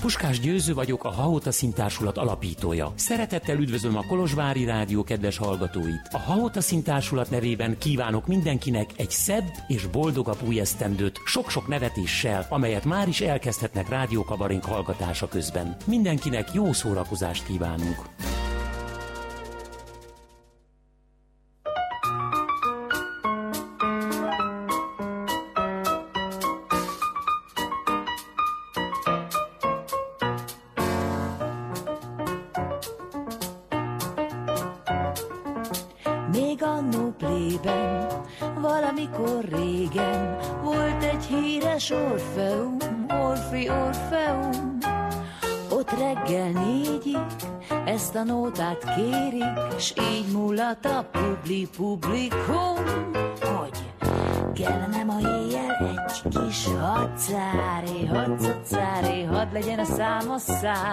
Puskás Győző vagyok, a Haota Szintársulat alapítója. Szeretettel üdvözlöm a Kolozsvári Rádió kedves hallgatóit. A Haota Szintársulat nevében kívánok mindenkinek egy szebb és boldogabb új esztendőt, sok-sok nevetéssel, amelyet már is elkezdhetnek rádiókabarink hallgatása közben. Mindenkinek jó szórakozást kívánunk!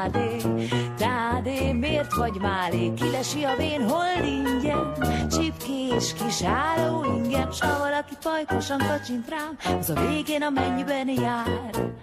A szádé, tádé, miért vagy málé, kilesi a vén hold ingyen, csipkés kis álló ingem, s ha valaki pajkosan kacsint rám, az a végén a mennyben jár.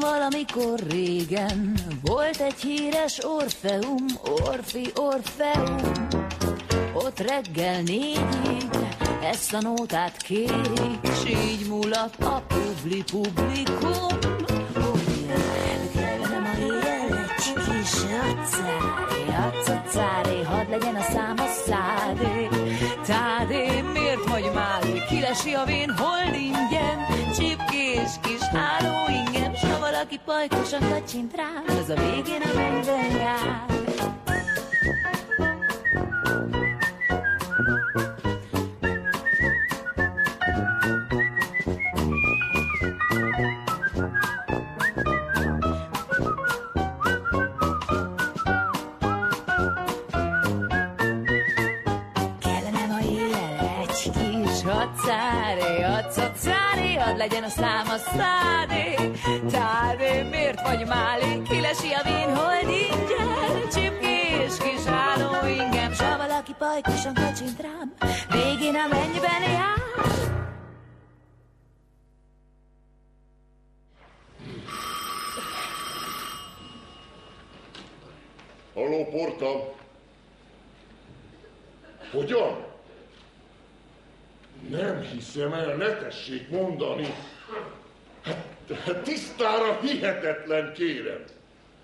Valamikor régen volt egy híres Orfeum, Orfi Orfeum. Ott reggel négyig ezt a nótát kérik, s így mulat a publi publikum. Kellene a éjjel egy kis acári, acacári, hadd legyen a szám a szádé. Tádé, vagy máli, kilesi a vén hold ingyen, csipkés kis álló ingem, s ha valaki pajkosan kacsint rám, az a végén a mennyben jár. Legyen a szám a szádé. Tádé, miért vagy málé, kilesi a vén, hold ingyen, csipkés kis álló ingem, s ha valaki pajkosan kacsint rám, végén a mennyben jár. Halló, Porta! Hogyan? Nem hiszem el, ne tessék mondani. Hát, hát tisztára hihetetlen, kérem.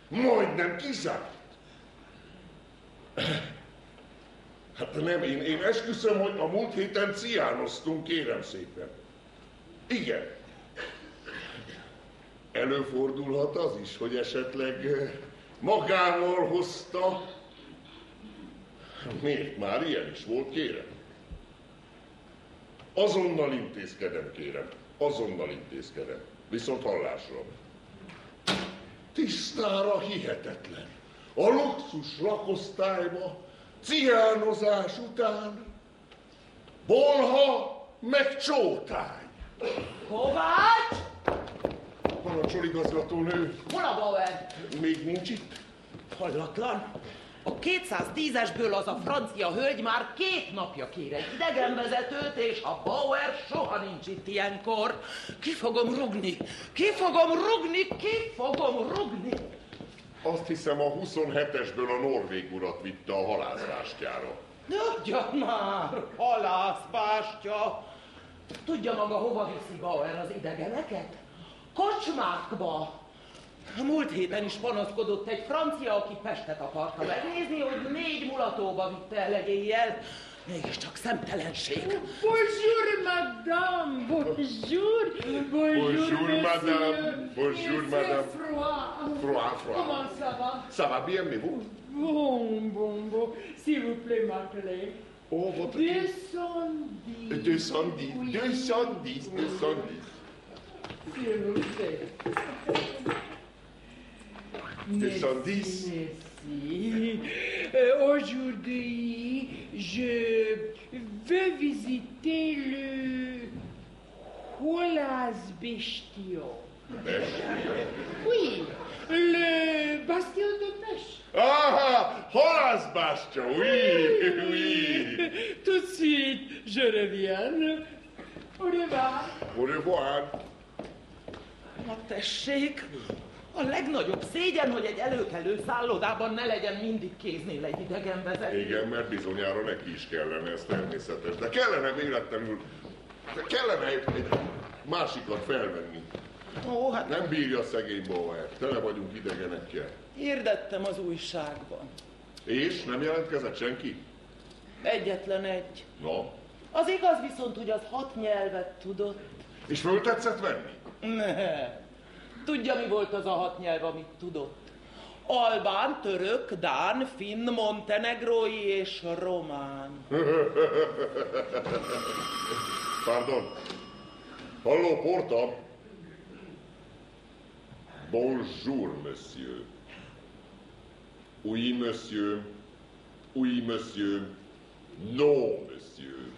Majdnem kizárt. Hát nem, én, én esküszöm, hogy a múlt héten ciánoztunk, kérem szépen. Igen. Előfordulhat az is, hogy esetleg eh, magával hozta. Miért már ilyen is volt, kérem? Azonnal intézkedem, kérem. Azonnal intézkedem. Viszont hallásra. Tisztára hihetetlen. A luxus lakosztályba, ciánozás után, bolha meg csótány. Kovács! Parancsol igazgatónő. Hol a Bauer? Még nincs itt? Hallatlan. A 210-esből az a francia hölgy már két napja kér egy idegenvezetőt, és a Bauer soha nincs itt ilyenkor. Ki fogom rugni? Ki fogom rugni? Ki fogom rugni? Azt hiszem a 27-esből a norvég urat vitte a halászbástyára. Tudja már, halászbástya. Tudja maga, hova viszi Bauer az idegeneket? Kocsmákba, Múlt héten is panaszkodott egy francia, aki Pestet akarta megnézni, hogy négy mulatóba vitte el egéjjel. Mégiscsak szemtelenség. Bonjour, madame, bonjour, bonjour, Bonjour, madame, bonjour, madame. Froid. Froid, froid. Comment ça va? Ça va bien, mais vous Bon, bon, bon. S'il vous plaît, m'appeler. Oh, votre... 210. 210, Oui. 210, 210. S'il vous plaît. 210. Merci. Euh, Aujourd'hui, je veux visiter le Hualas Bestio. Oui, le bastion de pêche. Ah, Horace Bastion, oui, oui. Tout de suite, je reviens. Au revoir. Au revoir. Tessék, a legnagyobb szégyen, hogy egy előkelő szállodában ne legyen mindig kéznél egy idegenvezető. Igen, mert bizonyára neki is kellene, ez természetes. De kellene véletlenül, de kellene egy, egy másikat felvenni. Ó, hát Nem bírja szegény Bauer, tele vagyunk idegenekkel. hirdettem az újságban. És nem jelentkezett senki? Egyetlen egy. Na, Az igaz viszont, hogy az hat nyelvet tudott. és föl tetszett venni? Ne. Tudja, mi volt az a hat nyelv, amit tudott? Albán, török, dán, finn, montenegrói és román. Pardon. Halló, Porta? Bonjour, monsieur. Oui, monsieur. Oui, monsieur. Non, monsieur.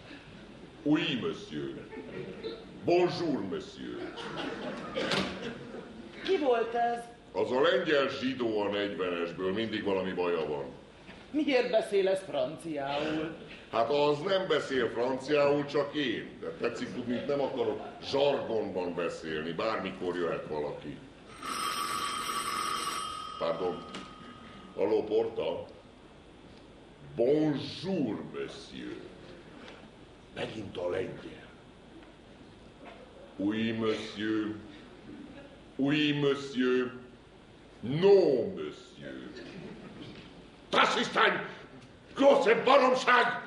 Oui, monsieur. Bonjour, monsieur. Ki volt ez? Az a lengyel zsidó a 40-esből, mindig valami baja van. Miért beszél ez franciául? Hát az nem beszél franciául, csak én. De tetszik tudni, nem akarok zsargonban beszélni, bármikor jöhet valaki. Pardon. Halló, Porta? Bonjour, monsieur. Megint a lengyel. Oui, monsieur. Oui, monsieur. Non, monsieur. Das ist ein große baromság!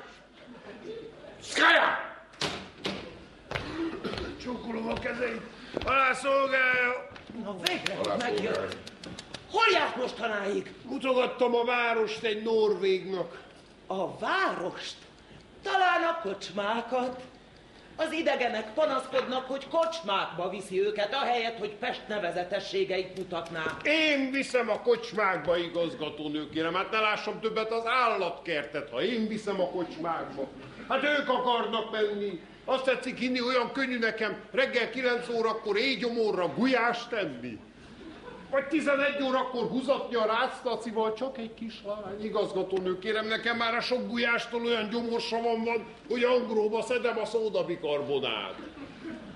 Skaja! Csókolom a kezeit. Alá szolgálja. Na végre Alá megjött. Hol járt mostanáig? Mutogattam a várost egy norvégnak. A várost? Talán a kocsmákat? Az idegenek panaszkodnak, hogy kocsmákba viszi őket, ahelyett, hogy Pest nevezetességeit mutatná. Én viszem a kocsmákba, igazgatónő, kérem. Hát ne lássam többet az állatkertet, ha én viszem a kocsmákba. Hát ők akarnak menni. Azt tetszik hinni, olyan könnyű nekem reggel 9 órakor éjgyomorra gulyást tenni. Vagy 11 órakor húzatni a ráctacival csak egy kis lány. Igazgatónő, kérem, nekem már a sok gulyástól olyan gyomorsavam van, hogy angróba szedem a szódabikarbonát.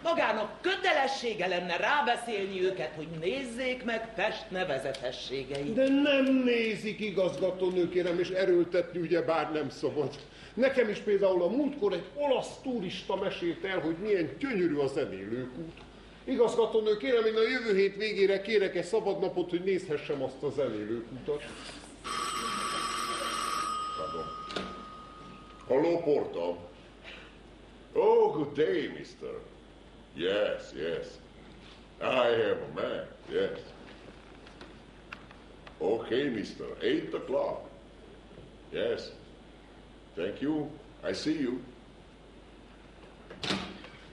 Magának kötelessége lenne rábeszélni őket, hogy nézzék meg Pest nevezetességeit. De nem nézik igazgatónő, kérem, és erőltetni ugye bár nem szabad. Nekem is például a múltkor egy olasz turista mesélt el, hogy milyen gyönyörű a zenélőkút. Igazgatónő, kérem, én a jövő hét végére kérek egy szabad napot, hogy nézhessem azt a zenélőkutat. Pardon. Hello, Porta. Oh, good day, mister. Yes, yes. I am a man, yes. Okay, mister. Eight o'clock. Yes. Thank you. I see you.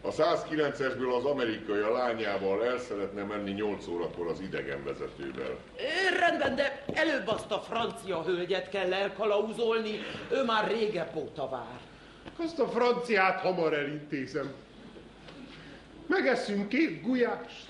A 109-esből az amerikai a lányával el szeretne menni 8 órakor az idegenvezetővel. Ö, Rendben, de előbb azt a francia hölgyet kell elkalauzolni, ő már régebb óta vár. Azt a franciát hamar elintézem. Megeszünk két gulyást.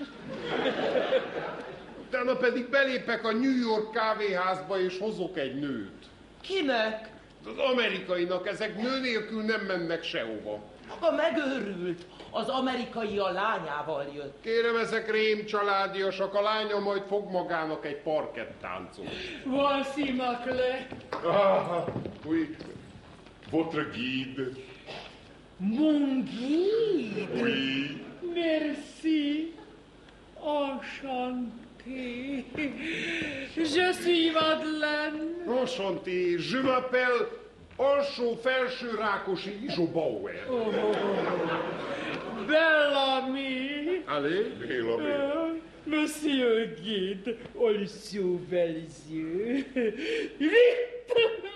Utána pedig belépek a New York kávéházba és hozok egy nőt. Kinek? Az amerikainak ezek nő nélkül nem mennek sehova. Maga megőrült. Az amerikai a lányával jött. Kérem, ezek rém családiasak, a lánya majd fog magának egy parkettáncot. Voici ma clé. Ah, oui. Votre guide. Mon guide. Oui. Merci. Enchanté. Je suis Madeleine. Enchanté, je m'appelle alsó felső Rákosi Izsó Bauer. Bellamy. Allez? Béla. Euh, Monsieur guide, aux sous belles yeux. Vite, vite.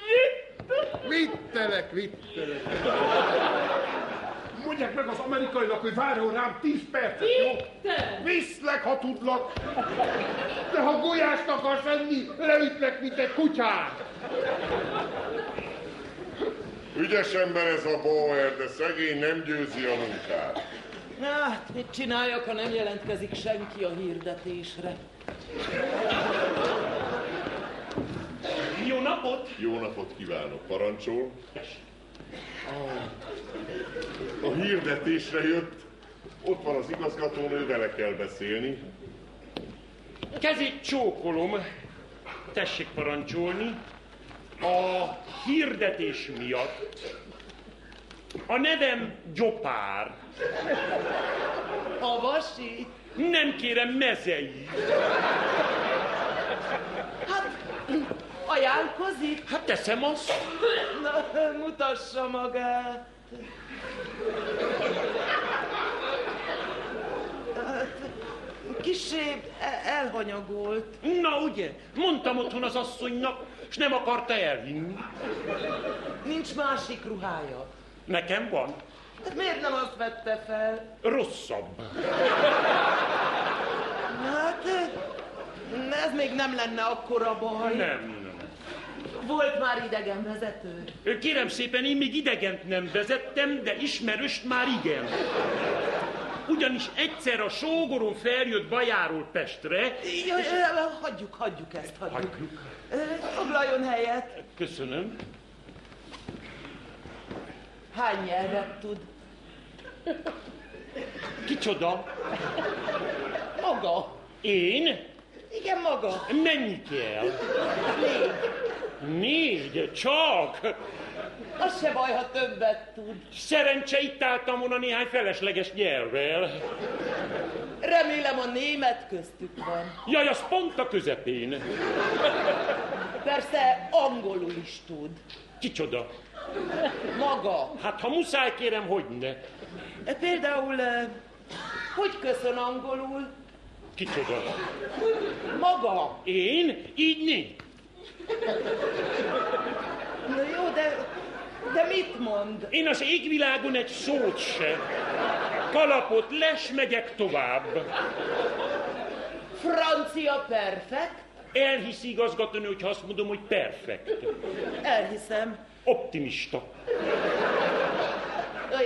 Vitte Viccelek, viccelek. Mondják meg az amerikainak, hogy várjon rám 10 percet, jó? Te! Viszlek, ha tudlak. De ha gulyást akarsz enni, leütlek, mint egy kutyát. Ügyes ember ez a Bauer, de szegény nem győzi a munkát. Na, hát mit csináljak, ha nem jelentkezik senki a hirdetésre? Jó napot! Jó napot kívánok, parancsol. A hirdetésre jött, ott van az igazgatónő, vele kell beszélni. Kezét csókolom. Tessék parancsolni. A hirdetés miatt a nevem Gyopár. A vasi? Nem kérem mezei. Hát, ajánlkozik? Hát teszem azt. Na, mutassa magát. Kissé e- elhanyagolt. Na ugye, mondtam otthon az asszonynak, és nem akarta elhinni. Nincs másik ruhája. Nekem van. Hát miért nem azt vette fel? Rosszabb. Hát, ez még nem lenne akkora baj. Nem. Volt már idegenvezető. Kérem szépen, én még idegent nem vezettem, de ismerőst már igen. Ugyanis egyszer a sógorom feljött Bajáról Pestre. Jaj, jaj, hagyjuk, hagyjuk ezt, hagyjuk. Hagyjuk. Foglaljon helyet. Köszönöm. Hány nyelvet tud? Kicsoda? Maga. Én? Igen, maga. Mennyi kell? Négy. Négy, csak. Az se baj, ha többet tud. Szerencse itt álltam volna néhány felesleges nyelvvel. Remélem a német köztük van. Jaj, az pont a közepén. Persze angolul is tud. Kicsoda? Maga. Hát ha muszáj, kérem, hogy ne. Például, eh, hogy köszön angolul? Kicsoda? Maga. Én? Így nincs. Na jó, de, de mit mond? Én az égvilágon egy szót se. Kalapot les, megyek tovább. Francia perfekt? Elhiszi igazgatónő, hogyha azt mondom, hogy perfekt. Elhiszem. Optimista.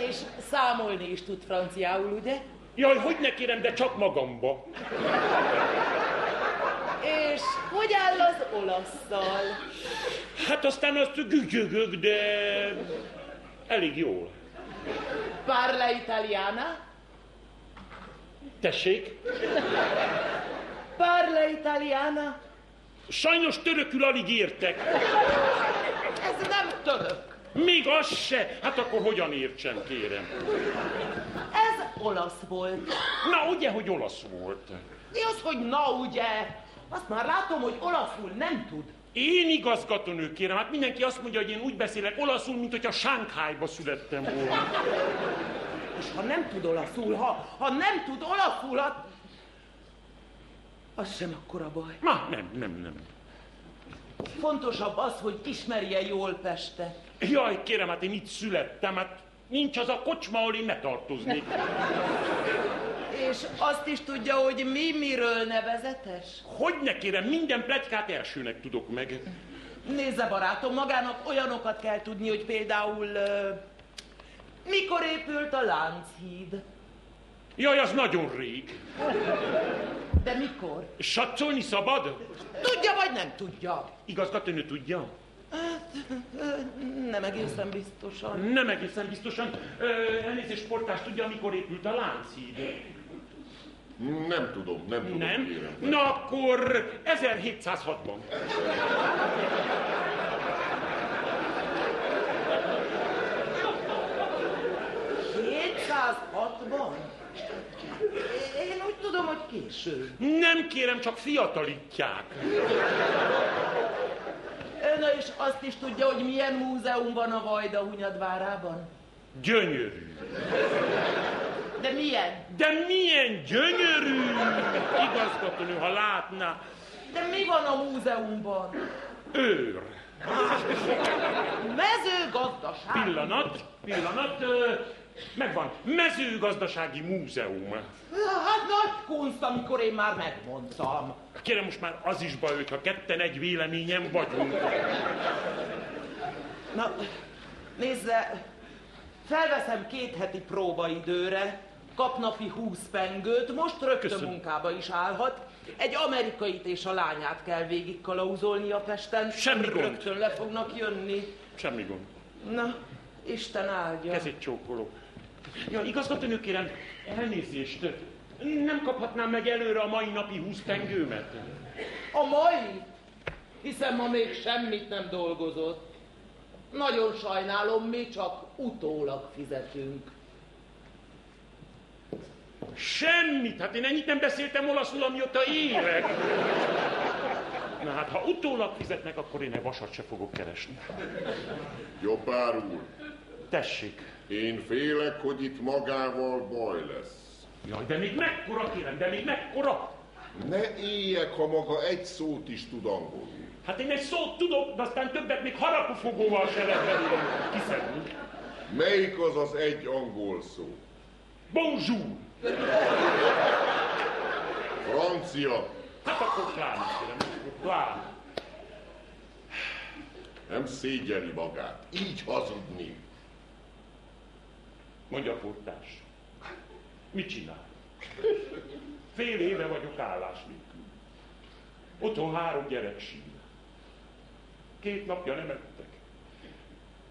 És számolni is tud franciául, ugye? Jaj, hogy ne kérem, de csak magamba. És hogy áll az olaszszal? Hát aztán azt gügyögök, de elég jól. Parla italiana? Tessék? Parla italiana? Sajnos törökül alig értek. Ez nem török. Még az se. Hát akkor hogyan értsem, kérem? Ez olasz volt. Na, ugye, hogy olasz volt? Mi az, hogy na ugye? Azt már látom, hogy olaszul nem tud. Én igazgatónő, kérem, hát mindenki azt mondja, hogy én úgy beszélek olaszul, mint hogyha Sánkhájba születtem volna. És ha nem tud olaszul, ha, ha nem tud olaszul, hát... Az sem akkora baj. Na, nem, nem, nem. Fontosabb az, hogy ismerje jól Pestet. Jaj, kérem, hát én itt születtem, hát nincs az a kocsma, ahol én ne tartoznék. És azt is tudja, hogy mi miről nevezetes? Hogy ne kérem, minden pletykát elsőnek tudok meg. Nézze, barátom, magának olyanokat kell tudni, hogy például... mikor épült a Lánchíd? Jaj, az nagyon rég. De mikor? Satszolni szabad? Tudja vagy nem tudja? Igazgatónő tudja? Nem egészen biztosan. Nem egészen biztosan. Elnézést, sportás tudja, mikor épült a Lánchíd? Nem tudom, nem tudom, Nem? kérem. Na akkor 1706-ban. ban Én úgy tudom, hogy késő. Nem kérem, csak fiatalítják. Na és azt is tudja, hogy milyen múzeum van a Vajda Hunyadvárában? Gyönyörű. De milyen? De milyen gyönyörű! Igazgatónő, ha látná. De mi van a múzeumban? Őr. Mezőgazdaság. gazdaság. Pillanat, pillanat, megvan. Mezőgazdasági múzeum. Hát nagy kunst, amikor én már megmondtam. Kérem, most már az is baj, hogyha ketten egy véleményen vagyunk. Na, nézze, felveszem két heti próbaidőre, kap napi 20 pengőt, most rögtön Köszönöm. munkába is állhat. Egy amerikait és a lányát kell végig kalauzolni a Pesten. Semmi gond. Rögtön le fognak jönni. Semmi gond. Na, Isten áldja. Kezét csókolok. Ja, igazgatónő kérem, elnézést. Nem kaphatnám meg előre a mai napi 20 pengőmet? A mai? Hiszen ma még semmit nem dolgozott. Nagyon sajnálom, mi csak utólag fizetünk. Semmit! Hát én ennyit nem beszéltem olaszul, amióta élek. Na hát, ha utólag fizetnek, akkor én egy vasat se fogok keresni. Jobbár úr, Tessék. Én félek, hogy itt magával baj lesz. Jaj, de még mekkora kérem, de még mekkora? Ne éljek, ha maga egy szót is tud angolul. Hát én egy szót tudok, de aztán többet még harapufogóval se lehet kiszedni. Melyik az az egy angol szó? Bonjour! Francia. Hát akkor pláne, kérem, pláne. Nem szégyeli magát. Így hazudni. Mondja a portás. Mit csinál? Fél éve vagyok állás nélkül. Otthon három gyerek sír. Két napja nem ettek.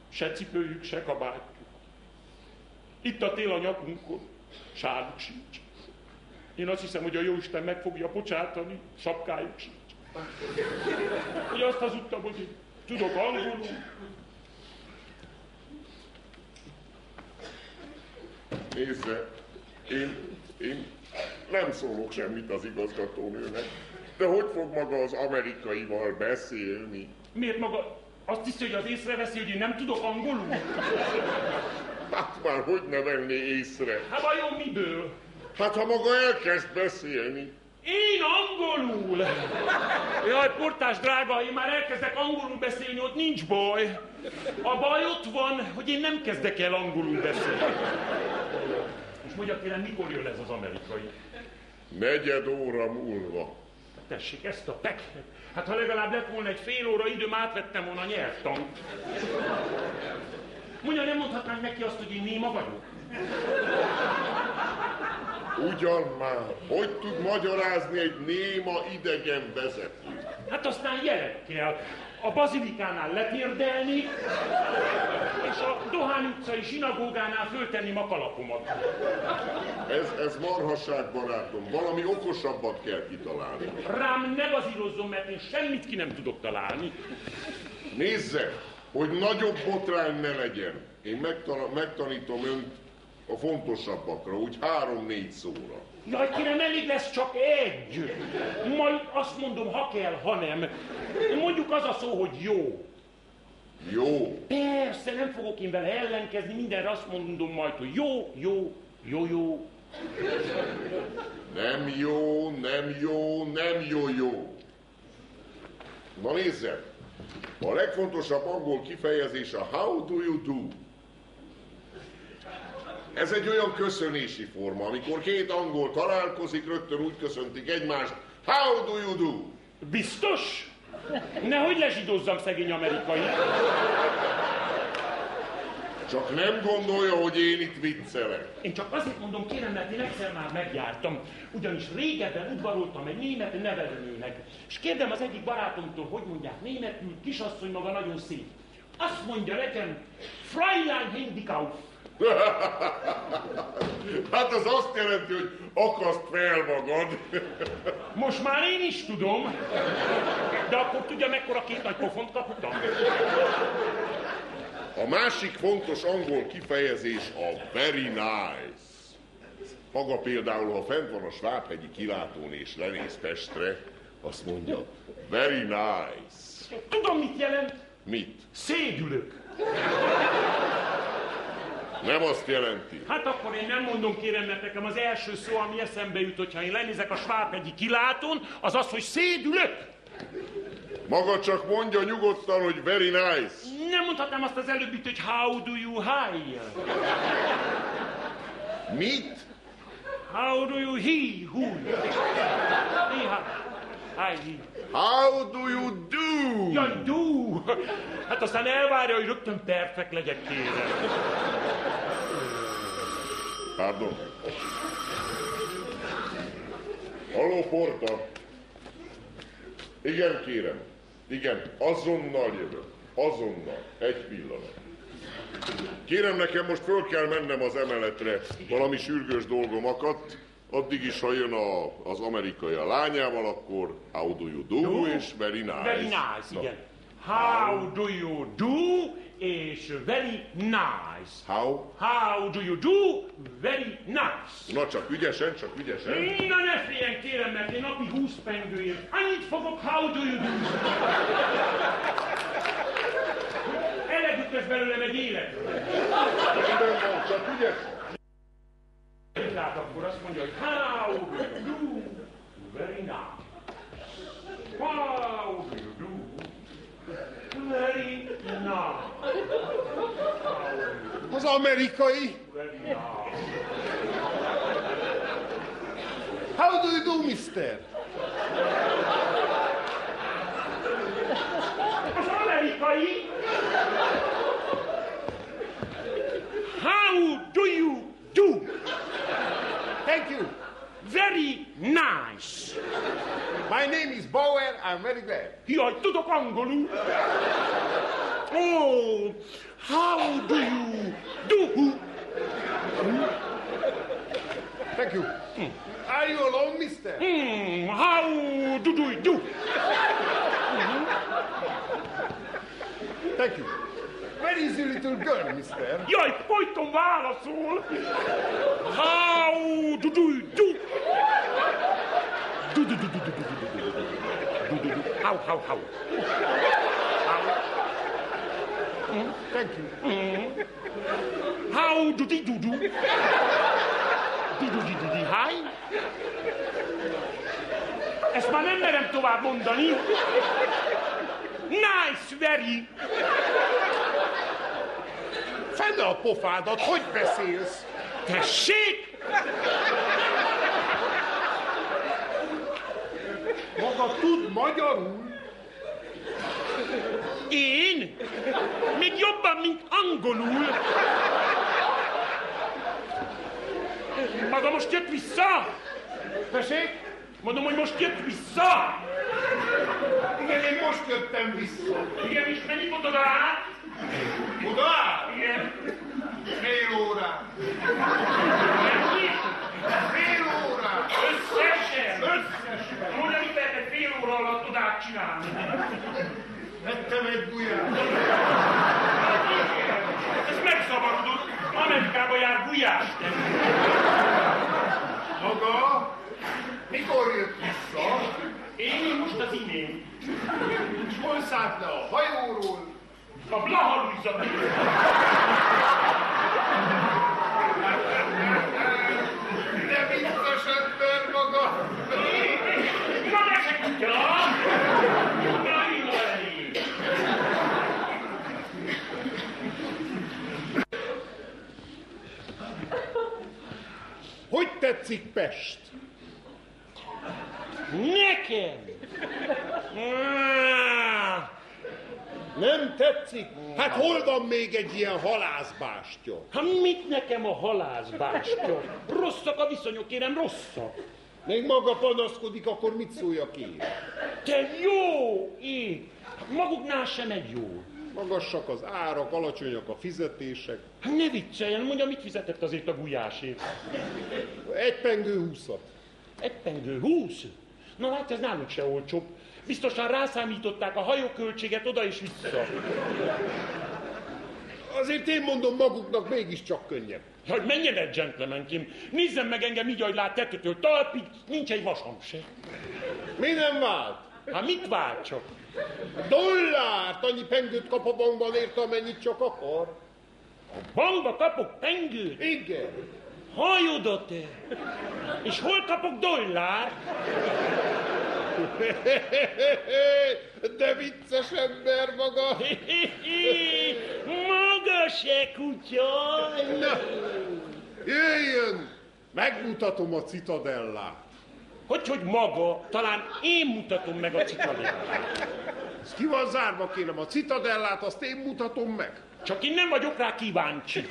Se cipőjük, se kabátjuk. Itt a tél a nyakunkon, sáruk sincs. Én azt hiszem, hogy a Jóisten meg fogja bocsátani, sapkájuk sincs. Hogy azt hazudtam, hogy tudok angolul, Nézze, én, én nem szólok semmit az igazgatónőnek, de hogy fog maga az amerikaival beszélni? Miért maga azt hiszi, hogy az észreveszi, hogy én nem tudok angolul? Hát már hogy ne venné észre? Hát vajon miből? Hát ha maga elkezd beszélni, Én angolul! Jaj, portás drága, én már elkezdek angolul beszélni, ott nincs baj. A baj ott van, hogy én nem kezdek el angolul beszélni. És mondja kérem, mikor jön ez az amerikai? negyed óra múlva. Tessék, ezt a pekhet. Hát ha legalább lett volna egy fél óra időm, átvettem volna a nyelvtant. Mondja, nem mondhatnánk neki azt, hogy én néma vagyok? Ugyan már, hogy tud magyarázni egy néma idegen vezető? Hát aztán jelekkel. A bazilikánál letérdelni, és a Dohány utcai sinagógánál föltenném a kalapomat. Ez, ez marhasság, barátom. Valami okosabbat kell kitalálni. Rám ne bazírozzon, mert én semmit ki nem tudok találni. Nézze, hogy nagyobb botrány ne legyen. Én megtanítom önt a fontosabbakra, úgy három-négy szóra. Jaj, kérem, elég lesz csak egy. Majd azt mondom, ha kell, ha nem. Mondjuk az a szó, hogy jó. Jó, Persze, nem fogok én vele ellenkezni, mindenre azt mondom majd, hogy jó, jó, jó, jó. nem jó, nem jó, nem jó, jó. Na nézze, a legfontosabb angol kifejezés a how do you do. Ez egy olyan köszönési forma, amikor két angol találkozik, rögtön úgy köszöntik egymást, how do you do? Biztos? Nehogy lezsidózzam szegény amerikai. Csak nem gondolja, hogy én itt viccelek. Én csak azért mondom, kérem, mert én egyszer már megjártam. Ugyanis régebben udvaroltam egy német nevelőnőnek. És kérdem az egyik barátomtól, hogy mondják németül, kisasszony maga nagyon szép. Azt mondja nekem, Fräulein Hindikauf. Hát az azt jelenti, hogy akaszt fel magad. Most már én is tudom, de akkor tudja, mekkora két nagy pofont kaptam? A másik fontos angol kifejezés a very nice. Maga például, ha fent van a Svábhegyi kilátón és lenéz Pestre, azt mondja, very nice. Tudom, mit jelent? Mit? Szédülök. Nem azt jelenti. Hát akkor én nem mondom, kérem, mert nekem az első szó, ami eszembe jut, hogyha én lenézek a Svábhegyi kilátón, az az, hogy szédülök. Maga csak mondja nyugodtan, hogy very nice. Nem mondhatnám azt az előbbit, hogy how do you hire? Mit? How do you he, who? Hi, he. How do you do? Ja, do! Hát aztán elvárja, hogy rögtön perfekt legyek, kérem. Pardon. Halló, Porta. Igen, kérem. Igen, azonnal jövök. Azonnal. Egy pillanat. Kérem, nekem most föl kell mennem az emeletre. Valami sürgős dolgom akadt. Addig is, ha jön a, az amerikai a lányával, akkor how do you do, Do? és very nice. Very nice, Na, igen. How do you do és very nice. How? How do you do? Very nice. Na csak ügyesen, csak ügyesen. Na ne féljen, kérem, mert én napi 20 pengőért annyit fogok, how do you do? Eleget lesz belőlem egy élet. Rendben van, csak ügyesen. Tehát akkor azt mondja, hogy how do you do? Very nice. How do you do? Very nice. Az amerikai. Very nice. How do you do, mister? Az amerikai. How do you? Thank you. Very nice. My name is Bowen. I'm very glad. Jaj, tudok angolul. Oh, how do you do? Thank you. Are you alone, mister? Hmm, how do you do? Thank you. Where is your little girl, mister? Jaj, folyton válaszol. How do do? Do, do, do, do, do, do, do, do, do, do. Do, do, do. How, how, how? Thank you. How do they do do? Do do do do hi? Ezt már nem merem tovább mondani. Nice, very. Fenne a pofádat, hogy beszélsz? Tessék! Maga tud magyarul? Én? Még jobban, mint angolul. Maga most jött vissza? Tessék? Mondom, hogy most jött vissza. Igen, én most jöttem vissza. Igen, és mennyit mondod rá? Igen. Fél órán. Fél órán. Összesen! Összesen! Mondja, mit lehetett fél óra alatt tudák csinálni? Vettem egy gulyát. Ez megszabadult. Amerikába jár gulyás. Maga? Mikor jött vissza? Én most az imént. És hol szállt le a hajóról? A Blaha Luisa De vicces ember maga. Na ne se kutya! Hogy tetszik Pest? Nekem! Ah, Nem tetszik? Hát hol van még egy ilyen halászbástya? Hát mit nekem a halászbástya? Rosszak a viszonyok, kérem, rosszak. Még maga panaszkodik, akkor mit szóljak én? Te jó ég! Maguknál sem egy jó. Magassak az árak, alacsonyak a fizetések. Hát ne vicceljen, mondja, mit fizetett azért a gulyásért? Egy pengő húszat. Egy pengő húsz? Na hát ez náluk se olcsóbb. Biztosan rászámították a hajóköltséget oda és vissza. Azért én mondom maguknak mégiscsak könnyebb. Hogy menjen egy gentlemankim, nézzen meg engem így, ahogy lát tetőtől talpig, nincs egy vasam se. Mi nem vált? Hát mit vár csak? Dollárt! Annyi pengőt kap a bankban érte, amennyit csak akar. Bankba kapok pengőt, Igen. hajodat te. És hol kapok dollár? De vicces ember maga. Maga se kutya. Na, jöjjön! Megmutatom a citadellát. Hogy, hogy maga, talán én mutatom meg a citadellát. Ez ki van zárva, kérem, a citadellát, azt én mutatom meg. Csak én nem vagyok rá kíváncsi.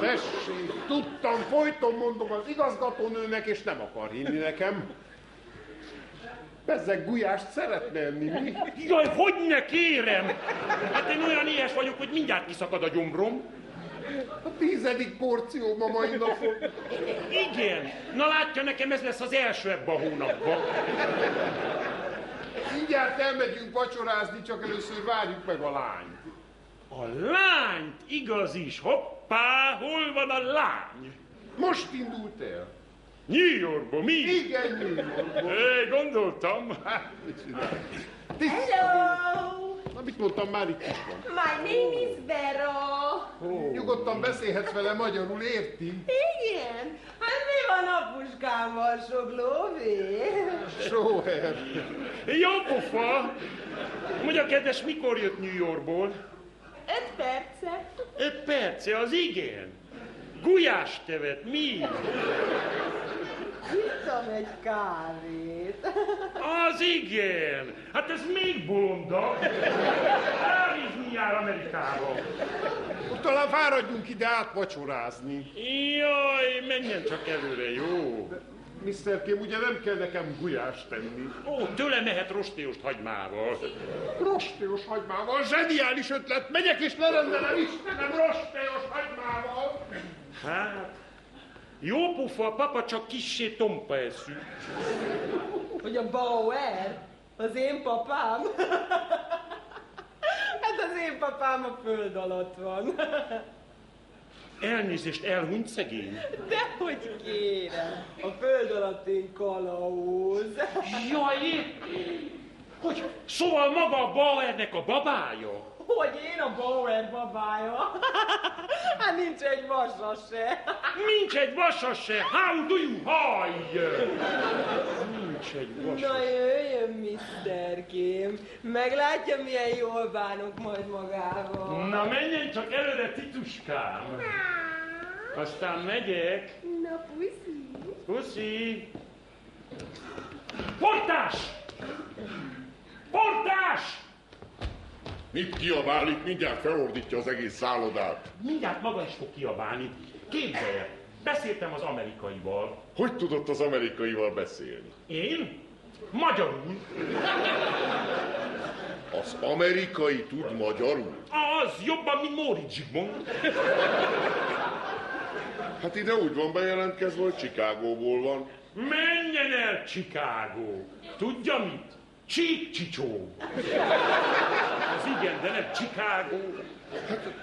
Tessék, tudtam, folyton mondom az igazgatónőnek, és nem akar hinni nekem. Bezzeg gulyást szeretne enni, mi? Jaj, hogy ne kérem! Hát én olyan ilyes vagyok, hogy mindjárt kiszakad a gyomrom. A tizedik porció ma mai napon. Igen. Na látja, nekem ez lesz az első ebben a hónapban. Mindjárt elmegyünk vacsorázni, csak először várjuk meg a lányt. A lányt, igaz is. Hoppá, hol van a lány? Most indult el. New Yorkba, mi? Igen, New Yorkban. Hé, gondoltam. Hát, mit? Hello! Na, mit mondtam, már itt is van. My name is Vera. Nyugodtan beszélhetsz vele magyarul, érti? Igen? Hát mi van apuskával, sok lóvé? Soher. Jó pofa. Mondja, kedves, mikor jött New Yorkból? Öt perce. Öt perce, az igen. Gulyás tevet, mi? Ittam egy kávét. Az igen. Hát ez még bolondabb. Elvízni jár Amerikába. Talán fáradjunk ide át vacsorázni. Jaj, menjen csak előre, jó? Mr. Kém, ugye nem kell nekem gulyást tenni. Ó, tőle mehet rostélyost hagymával. Rostéos hagymával, zseniális ötlet, megyek és lerendelem Istenem rostéos hagymával. Hát, jó pufa, papa csak kissé tompa eszű. Hogy a Bauer? Az én papám? Hát az én papám a föld alatt van. Elnézést, elhunyt szegény. Dehogy kérem, a föld alatt én kalauz. Jaj, hogy szóval maga a Bauernek a babája? Hogy én a Bauer babája? Hát nincs egy vasa se. Nincs egy vasa se. How do you hide? Nincs egy vasa Na jöjjön, miszterkém. Meglátja, milyen jól bánok majd magával. Na menjen csak előre, tituskám. Aztán megyek. Na, puszi. Puszi. Portás! Portás! Mit kiabálik, mindjárt felordítja az egész szállodát. Mindjárt maga is fog kiabálni. Képzelje, beszéltem az amerikaival. Hogy tudott az amerikaival beszélni? Én? Magyarul. Az amerikai tud magyarul? Az jobban, mint Móricz Zsigmond. Hát ide úgy van bejelentkezve, hogy Chicagóból van. Menjen el, Chicago! Tudja mit? Csík-csicsó. Az igen, de nem Chicago.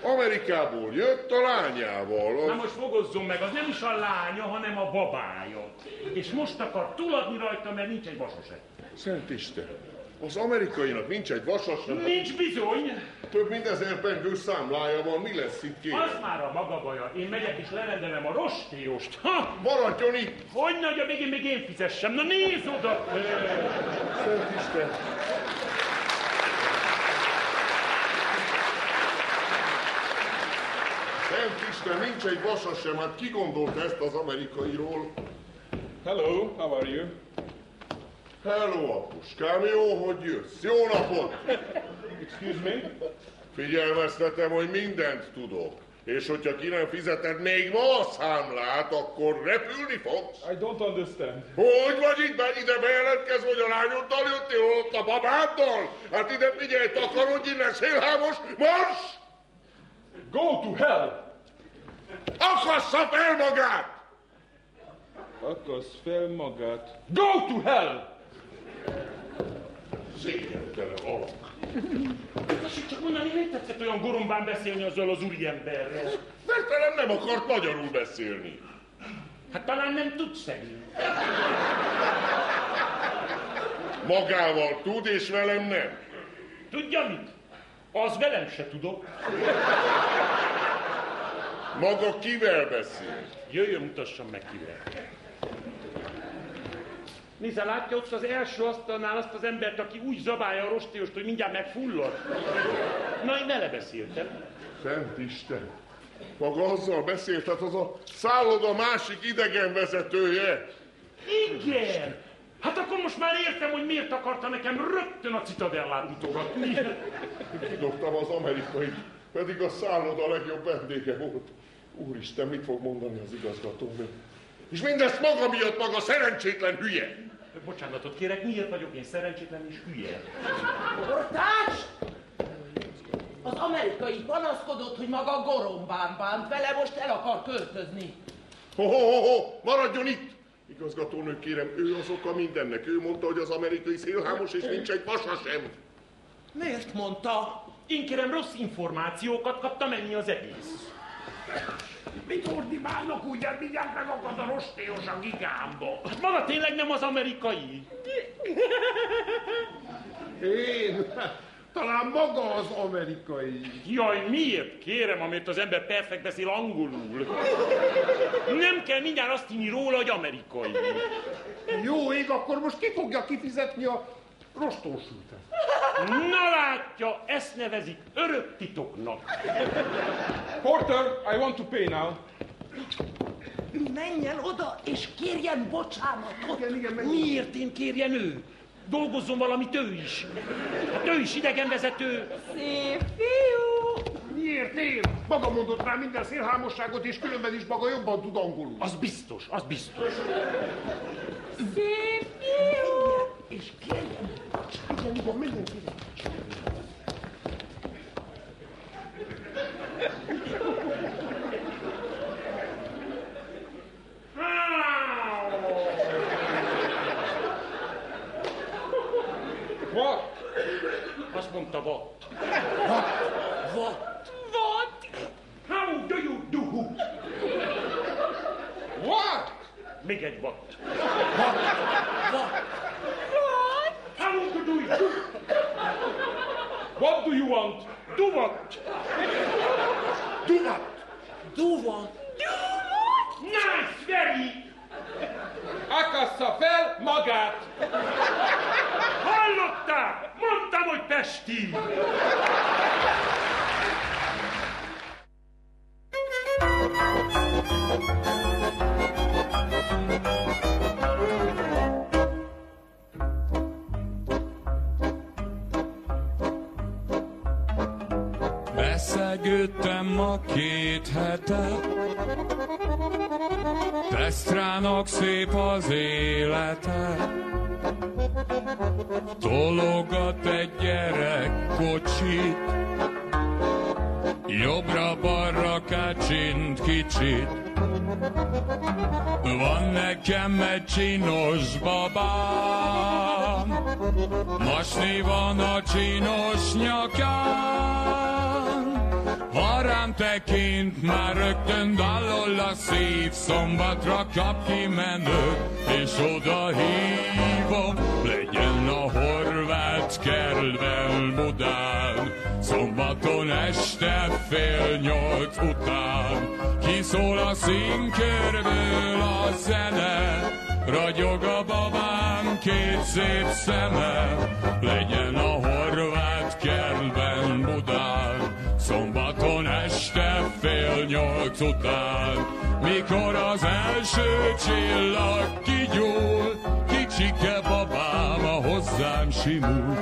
Amerikából jött a lányával. Na Az... most fogozzon meg, az nem is a lánya, hanem a babája. És most akar tuladni rajta, mert nincs egy vasa se. Szent Isten, az amerikainak nincs egy vasas, Nincs bizony. több mint ezer pengős számlája van, mi lesz itt Az kérem? már a maga baja. Én megyek és lerendelem a rostélyost. Ha! Maradjon itt, Hogy nagy a végén még én fizessem? Na nézd oda! Szent Isten! Szent Isten, nincs egy vasas sem, hát ki gondolt ezt az amerikairól? Hello, how are you? Hello, apuskám, jó, hogy jössz. Jó napot! Excuse me? Figyelmeztetem, hogy mindent tudok. És hogyha ki nem fizeted még ma a számlát, akkor repülni fogsz. I don't understand. Hogy vagy itt be, ide bejelentkezz, hogy a lányoddal jöttél, ott a babáddal? Hát ide figyelj, takarodj innen, szélhámos, mars! Go to hell! Akassza fel magát! Akasz fel magát. Go to hell! Szégyentelen alak. Tessék csak mondani, miért tetszett olyan gorombán beszélni azzal az úriemberrel? Mert velem nem akart magyarul beszélni. Hát talán nem tud szegény. Magával tud, és velem nem. Tudja mit? Az velem se tudok. Maga kivel beszél? Jöjjön, mutassam meg kivel. Nézze, látja ott az első asztalnál azt az embert, aki úgy zabálja a rostélyost, hogy mindjárt megfullad? Na, én vele beszéltem. Szent Isten! Maga azzal beszélt, hát az a szálloda másik idegen vezetője. Igen! Hát akkor most már értem, hogy miért akarta nekem rögtön a citadellát mutogatni. Kidobtam az amerikai, pedig a szálloda legjobb vendége volt. Úristen, mit fog mondani az igazgatónő? És mindezt maga miatt maga szerencsétlen hülye. Bocsánatot kérek, miért vagyok én szerencsétlen és hülye? Portás! Az amerikai panaszkodott, hogy maga gorombán bánt vele, most el akar költözni. Ho, ho, ho, ho, maradjon itt! Igazgatónő, kérem, ő az oka mindennek. Ő mondta, hogy az amerikai szélhámos, és nincs egy vasa sem. Miért mondta? Én kérem, rossz információkat kaptam, ennyi az egész. Mit ordibálnak úgy, de mindjárt megakad a rostélyos a gigámba. Hát maga tényleg nem az amerikai? Én? Talán maga az amerikai. Jaj, miért? Kérem, amit az ember perfekt beszél angolul. Nem kell mindjárt azt hinni róla, hogy amerikai. Jó ég, akkor most ki fogja kifizetni a rostósültet? Na látja, ezt nevezik örök titoknak. Porter, I want to pay now. Menjen oda, és kérjen bocsánatot. Igen, igen, menjen. Miért én kérjen ő? Dolgozzon valamit ő is. Hát ő is idegenvezető. Szép fiú! Miért én? Maga mondott rá minden szélhámosságot, és különben is maga jobban tud angolul. Az biztos, az biztos. Szép fiú! És kérjen bocsánatot. Igen, igen, mindenkinek. What? Azt mondta vad. Vad? Vad? How do you do? What? Még egy vad. Vad? Csinos nyakán. Ha rám tekint, már rögtön dallol a szív, Szombatra kap ki menő, és oda hívom, legyen a horvát kertben Budán. Szombaton este fél nyolc után, kiszól a színkörből a zene, Ragyog a babám két szép szeme, nyolc után, mikor az első csillag kigyúl, kicsike babám a hozzám simul.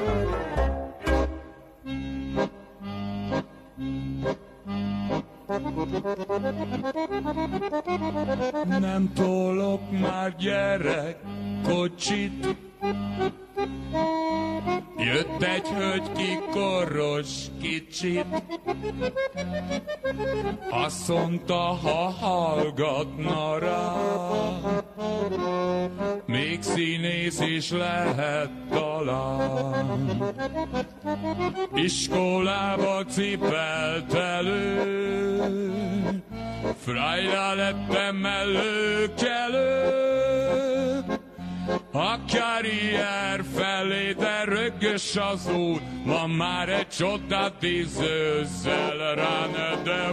Nem tolok már gyerek kocsit, Jött egy hölgy kikoros kicsit, azt mondta, ha hallgatna rá, még színész is lehet talán. Iskolába cipelt elő, Frajra lettem előkelő, a karrier felé, de rögös az út, van már egy csoda tízőzzel rá de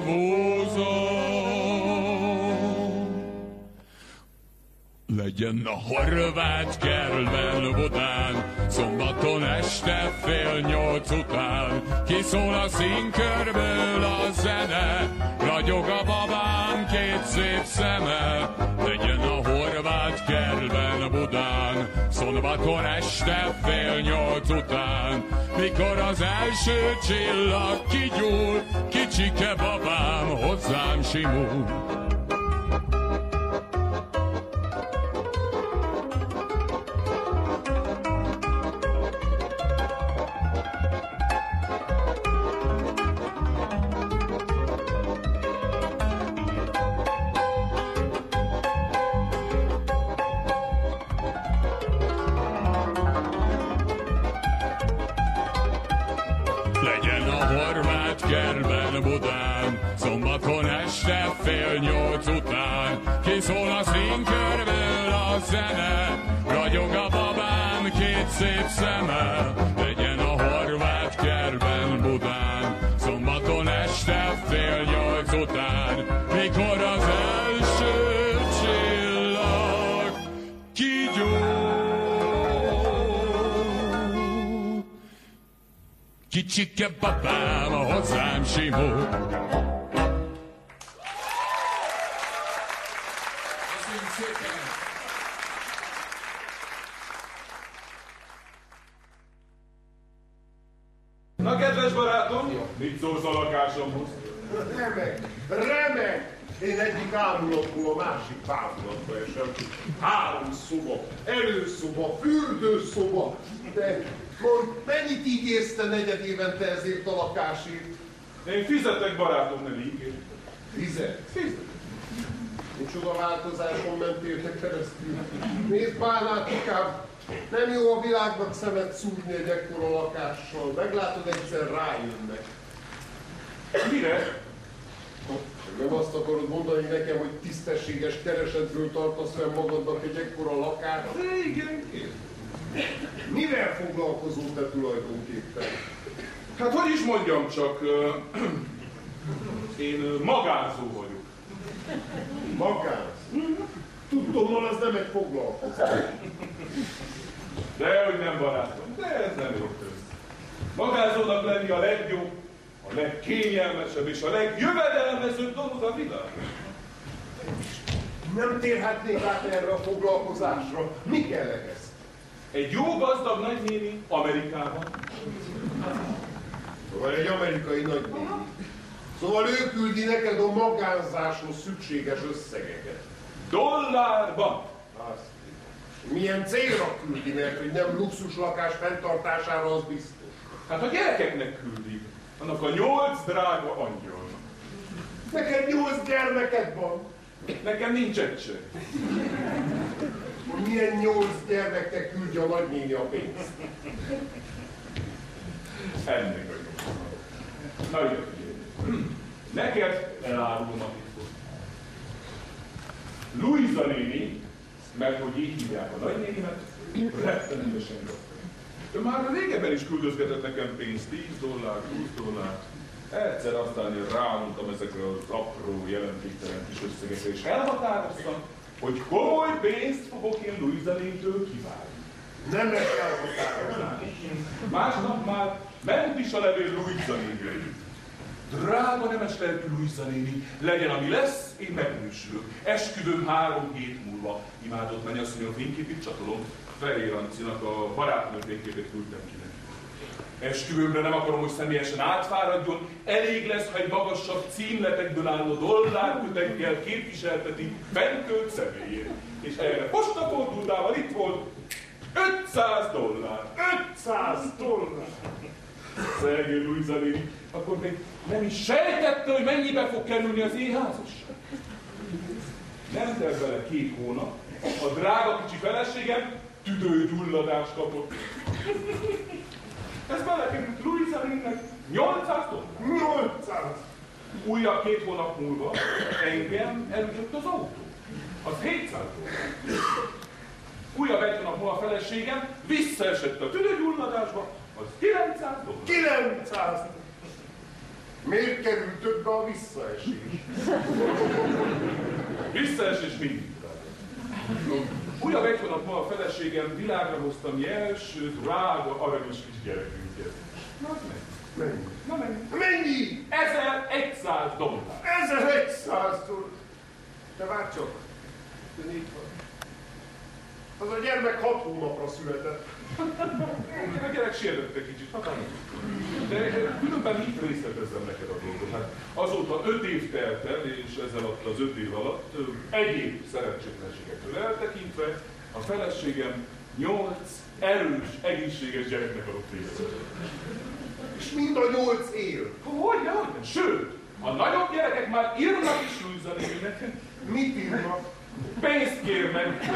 Legyen a horvát kerülben Budán, szombaton este fél nyolc után. Kiszól a színkörből a zene, ragyog a babám két szép szeme. Legyen a horvát kerülben Budán, szombaton este fél nyolc után. Mikor az első csillag kigyúl, kicsike babám hozzám simul. Kiszól a színkörből a zene, ragyog a babám két szép szeme. Legyen a horvát kerben Budán, szombaton este fél nyolc után. Mikor az első csillag kigyúl. Kicsike babám a hozzám simul. Lakásomhoz? Remek, remek! Én egyik ámulatból a másik bámulatba esem. Három szoba, előszoba, fürdőszoba. De mond, mennyit ígérsz te negyed évente ezért a lakásért? Én fizetek, barátom, nem ígér. Fizet? Fizet. Micsoda változáson mentél te keresztül. Nézd bánátikám, nem jó a világnak szemet szúrni egy ekkora lakással. Meglátod, egyszer rájönnek. Mire? Nem azt akarod mondani nekem, hogy tisztességes keresetből tartasz fel magadnak egy ekkora lakást? De igen, kérem. Mivel foglalkozol te tulajdonképpen? Hát hogy is mondjam csak, én magázó vagyok. Magánz? Tudtommal az nem egy foglalkozás. De hogy nem barátom, de ez nem jó köz. Magázónak lenni a legjobb, a legkényelmesebb és a legjövedelmezőbb dolog a világ. Nem térhetnék át erre a foglalkozásra. Mi kell ehhez? Egy jó gazdag nagynéni Amerikában. Szóval egy amerikai nagynéni. Szóval ő küldi neked a magánzáshoz szükséges összegeket. Dollárban. Azt. Milyen célra küldi, mert hogy nem luxus lakás fenntartására, az biztos. Hát a gyerekeknek küldik. Annak a nyolc drága angyalnak. Neked nyolc gyermeked van. Nekem nincs egy se. Hogy milyen nyolc gyermeknek küldje a nagynéni a pénzt. Ennek a jó. Na. Neked elárulom a titkot. Luisa néni, mert hogy így hívják a nagynénimet, rettenetesen gazdag. Ő már régebben is küldözgetett nekem pénzt, 10 dollár, 20 dollár. Egyszer aztán én rámondtam ezekre az apró, jelentéktelen kis összegekre, és elhatároztam, hogy komoly pénzt fogok én Luisa nénitől kiválni. Nem lesz elhatározás. Másnap már ment is a levél Luisa nénire. Drága nemes lelkű Luisa néni, legyen ami lesz, én megnősülök. Esküvőm három hét múlva. Imádott mennyasszonyom fényképét csatolom. Fehér Ancinak a barátnő fényképét küldtem ki neki. Esküvőmre nem akarom, hogy személyesen átfáradjon, elég lesz, ha egy magasabb címletekből álló dollárköteggel képviselteti fenntölt személyét. És erre postafordultával itt volt 500 dollár. 500 dollár. Szegény Luisa néni, akkor még nem is sejtette, hogy mennyibe fog kerülni az éházasság. Nem telt két hónap, a drága kicsi feleségem tüdőgyulladást kapott. Ez belekerült Luisa néninek 800 dollár. 800. Újabb két hónap múlva engem elütött az autó. Az 700 dollár. Újabb egy hónap múlva a feleségem visszaesett a tüdőgyulladásba, az 900 dollár. 900. Miért került többe a visszaesés? Visszaesés mindig drága. Újabb egy hónap múlva a feleségem világra hozta mi első drága aranyos kis gyerekünket. Na, mennyi? Mennyi? Na, mennyi? Mennyi? 1100 dollár. 1100 dollár. Te várj csak. Ez így van. Az a gyermek hat hónapra született. A gyerek sérült egy kicsit. De különben így részletezem neked a dolgot. Hát azóta öt év telt el, és ezzel alatt az öt év alatt egyéb szerencsétlenségektől eltekintve a feleségem nyolc erős, egészséges gyereknek adott részt. És mind a nyolc él. Hogyne, hogyne. Sőt, a nagyobb gyerekek már írnak is Luisa néninek. Mit írnak? Pénzt kérnek.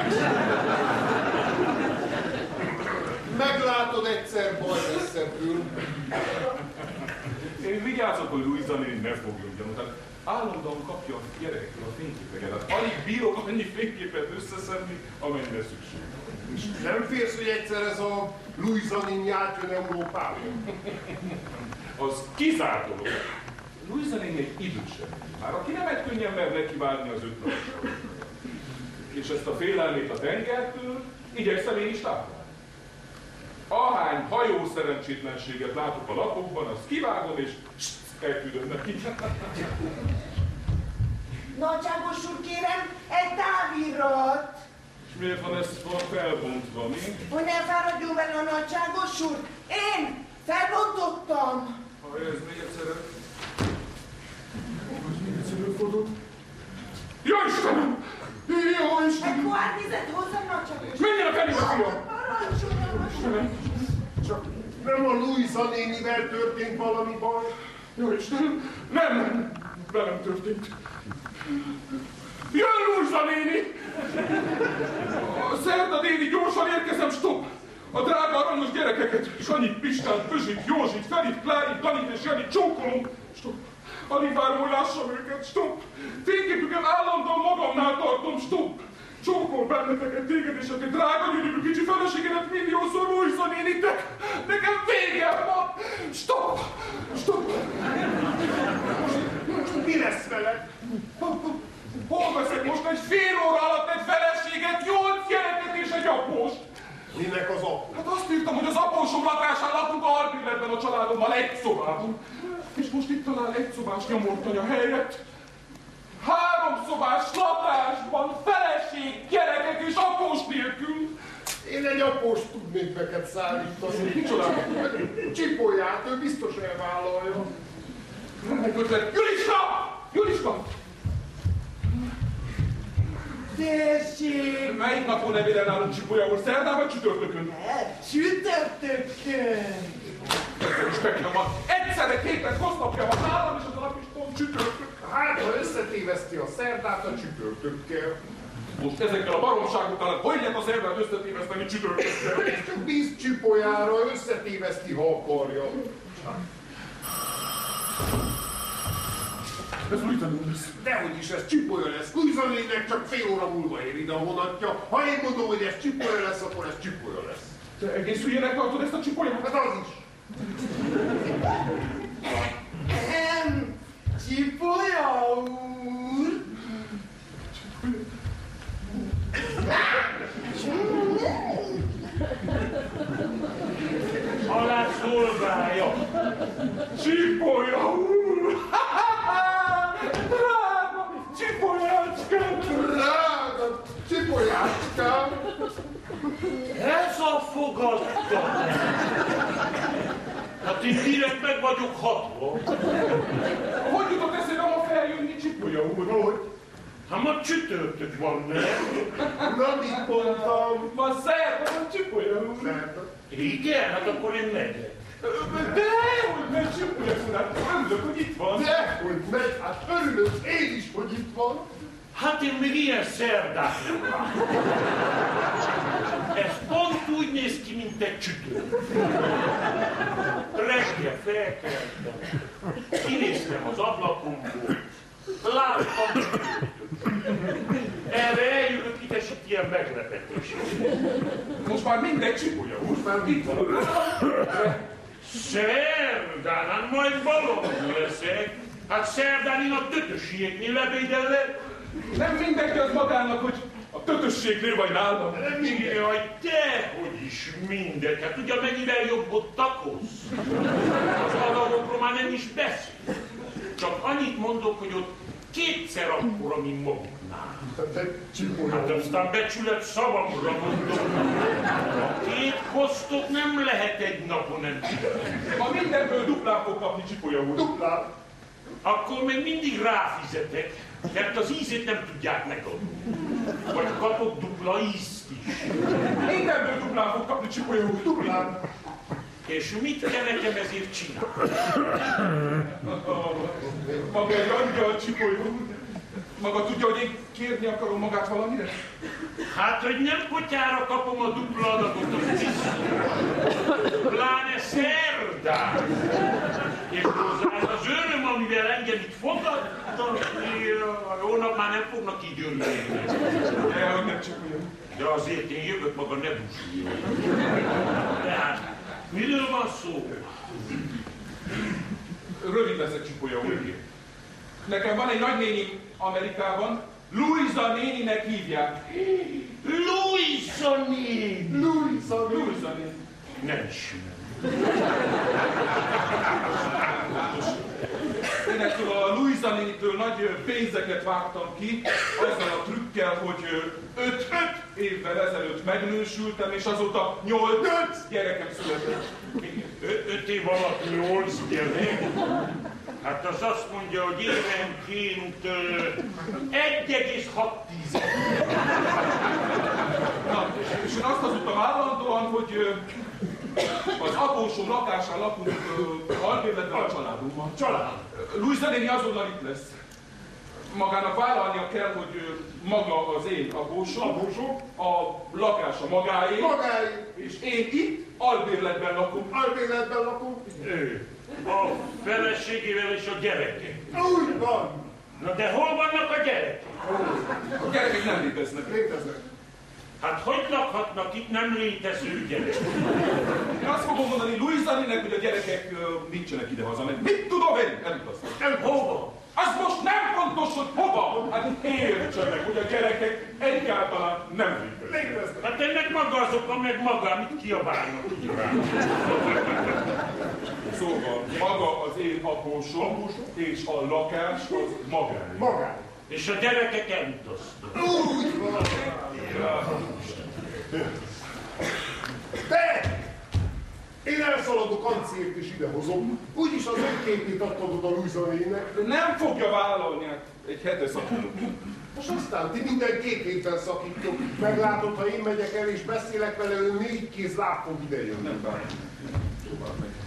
Meglátod egyszer, baj ebből. Én vigyázok, hogy Luisa néni ne gyanút. Tehát állandóan kapja a gyerekektől a fényképeket. Hát alig bírok annyi fényképet összeszedni, amennyire szükség. És nem félsz, hogy egyszer ez a Luisa néni átjön Európába? Az kizárt dolog. Luisa néni egy idősebb. Már aki nem egy könnyen mer nekivárni az öt. És ezt a félelmét a tengertől igyekszem én is táplálni. Ahány hajó szerencsétlenséget látok a lapokban, azt kivágom és elküldöm neki. Nagyságos úr, kérem, egy távirat. És miért van ez van felbontva, mi? Hogy ne fáradjon vele a nagyságos úr. Én felbontottam. Ha ez még egyszer... Ez még egyszer. Jó Istenem! Jó Istenem! Ekkor átnézett hozzám nagyságos úr. Menjen a fenébe, fiam! Csak nem a Luisa nénivel történt valami baj? Jó Istenem! Nem, nem! Velem történt. Jön Luzsa néni! A Szerda néni, gyorsan érkezem, stop! A drága aranyos gyerekeket, Sanyit, Pistát, Pözsit, Józsit, Ferit, Klárit, Danit és Janit csókolom! Stop! Alig várom, hogy lássam őket, stop! Fényképüket állandóan magamnál tartom, stop! Csókol benneteket, téged és a te drága gyönyörű kicsi feleségedet milliószor Lujza nénitek! Nekem végem van! Stop! Stop! Most mi lesz veled? Hol veszek most egy fél óra alatt egy feleséget, nyolc gyereket és egy apóst? Minek az apu? Hát azt írtam, hogy az apósom lakásán lakunk a albérletben a családommal egy szobában. Szobás nyomortanya helyett. Három szobás lakásban, feleség, gyerekek és após nélkül. Én egy apóst tudnék neked szállítani. Micsoda? Csipolját, ő biztos elvállalja. Megötlet. Juliska! Juliska! Tessék! Melyik napon nevére nálunk Csipolya úr? Szerdán vagy csütörtökön? Csütörtökön! Is meg van. Egyszerre képet hoznapja van nálam, és az a nap is pont csütörtök. Hát, ha összetéveszti a szerdát a csütörtökkel. Most ezekkel a baromságokkal, hogy lehet a szerdát összetéveszteni csütörtökkel? És csak bíz csipolyára, összetéveszti, ha akarja. Ez úgy tanul lesz. Dehogy is, ez csipolya lesz. Luizanének csak fél óra múlva ér ide a vonatja. Ha én mondom, hogy ez csipolya lesz, akkor ez csipolya lesz. Te egész hülyének tartod ezt a csipolyát? Hát az is. Em, Csipolya úr! Alá szolgálja. Csipolya úr! Csipolyácskám! Ez a fogadta. Hát én direkt meg vagyok hatva. Hogy jutott eszébe ma feljönni Csipolya úr? Hogy? Hát ma csütörtök van, nem? Na, mit mondtam? Ma szerda Csipolya úr. Szerda. Igen, hát akkor én megyek. De, hogy megy Csipolya úr, hát örülök, hogy itt van. De, hogy megy, hát örülök én is, hogy itt van. Hát én még ilyen szerdát nem. Ez pont úgy néz ki, mint egy csütörtök. Reggel felkeltem, kinéztem az ablakomból, láttam. Erre eljövök itt, itt ilyen meglepetés. Most már mindegy Csipolya úr, már itt van. Szerdán, hát majd balon leszek. Hát szerdán én a tötösieknél lebédellek. Nem mindenki az magának, hogy a tökösségnél vagy nálam. Jaj, dehogy is mindegy. Hát ugye mennyivel jobb ott takoz? Az adagokról már nem is beszél. Csak annyit mondok, hogy ott kétszer akkora, mint magunknál. Hát aztán becsület szavamra mondom. A két kosztot nem lehet egy napon nem Ha mindenből duplát fog kapni Csipolya úr. Duplát. Akkor még mindig ráfizetek, mert az ízét nem tudják megadni. Vagy kapok dupla ízt is. Mindenből duplát fog kapni Csipolya úr. Duplát. És mit kell nekem ezért csinálni? Maga egy angyal Csipolya úr. Maga tudja, hogy én kérni akarom magát valamire? Hát, hogy nem potyára kapom a dupla adagot, az biztos. Pláne szerdán. És hozzá ez az öröm, engem itt fogadtak, a hónap már nem fognak így örülni. Dehogy nem Csipolya úr. De azért én jövök maga ne búsuljon. Tehát, miről van szó? Rövid leszek Csipolya úr. Nekem van egy nagynéni Amerikában, Louisa néninek hívják. Luisa néni! Louisa, Louisa néni. Nem ismerem. Ettől a Louisa nénitől nagy pénzeket vágtam ki, azzal a trükkel, hogy 5 évvel ezelőtt megnősültem, és azóta 8 gyerekem született. Ö- öt év alatt nyolc gyerek. Hát az azt mondja, hogy évenként ö, 1,6 Na, és én azt hazudtam állandóan, hogy az apósom lakásán lakunk albérletben a családunkban. Család. Louisa néni azonnal itt lesz. Magának vállalnia kell, hogy maga az én apósom, Apósom. a lakás a magáé, Magáé. és én itt albérletben lakom. Albérletben lakunk. Ő. A feleségével és a gyerekek. Úgy van. Na de hol vannak a gyerekek? A gyerekek nem léteznek. Léteznek. Hát hogy lakhatnak itt nem létező gyerekek? Én azt fogom mondani nének, hogy a gyerekek ö, nincsenek ide-haza. Meg mit tudom én? Elutaztak. Nem hova? Az most nem fontos, hogy hova! Hát értse meg, hogy a gyerekek egyáltalán nem léteznek. Léteznek. Hát ennek maga az oka, meg maga, mit kiabálnak. Szóval maga az én apósom, és a lakás az magáé. Magát. És a gyerekek elutaztak. Úgy van. Te! Én elszaladok kancért és idehozom. Úgyis az önképét adtad oda Luisa nének. De nem fogja vállalni, egy hete szakítok. Most aztán ti minden két héten szakítok. Meglátod, ha én megyek el és beszélek vele, ő négy kéz láb fog idejönni. Nem bár.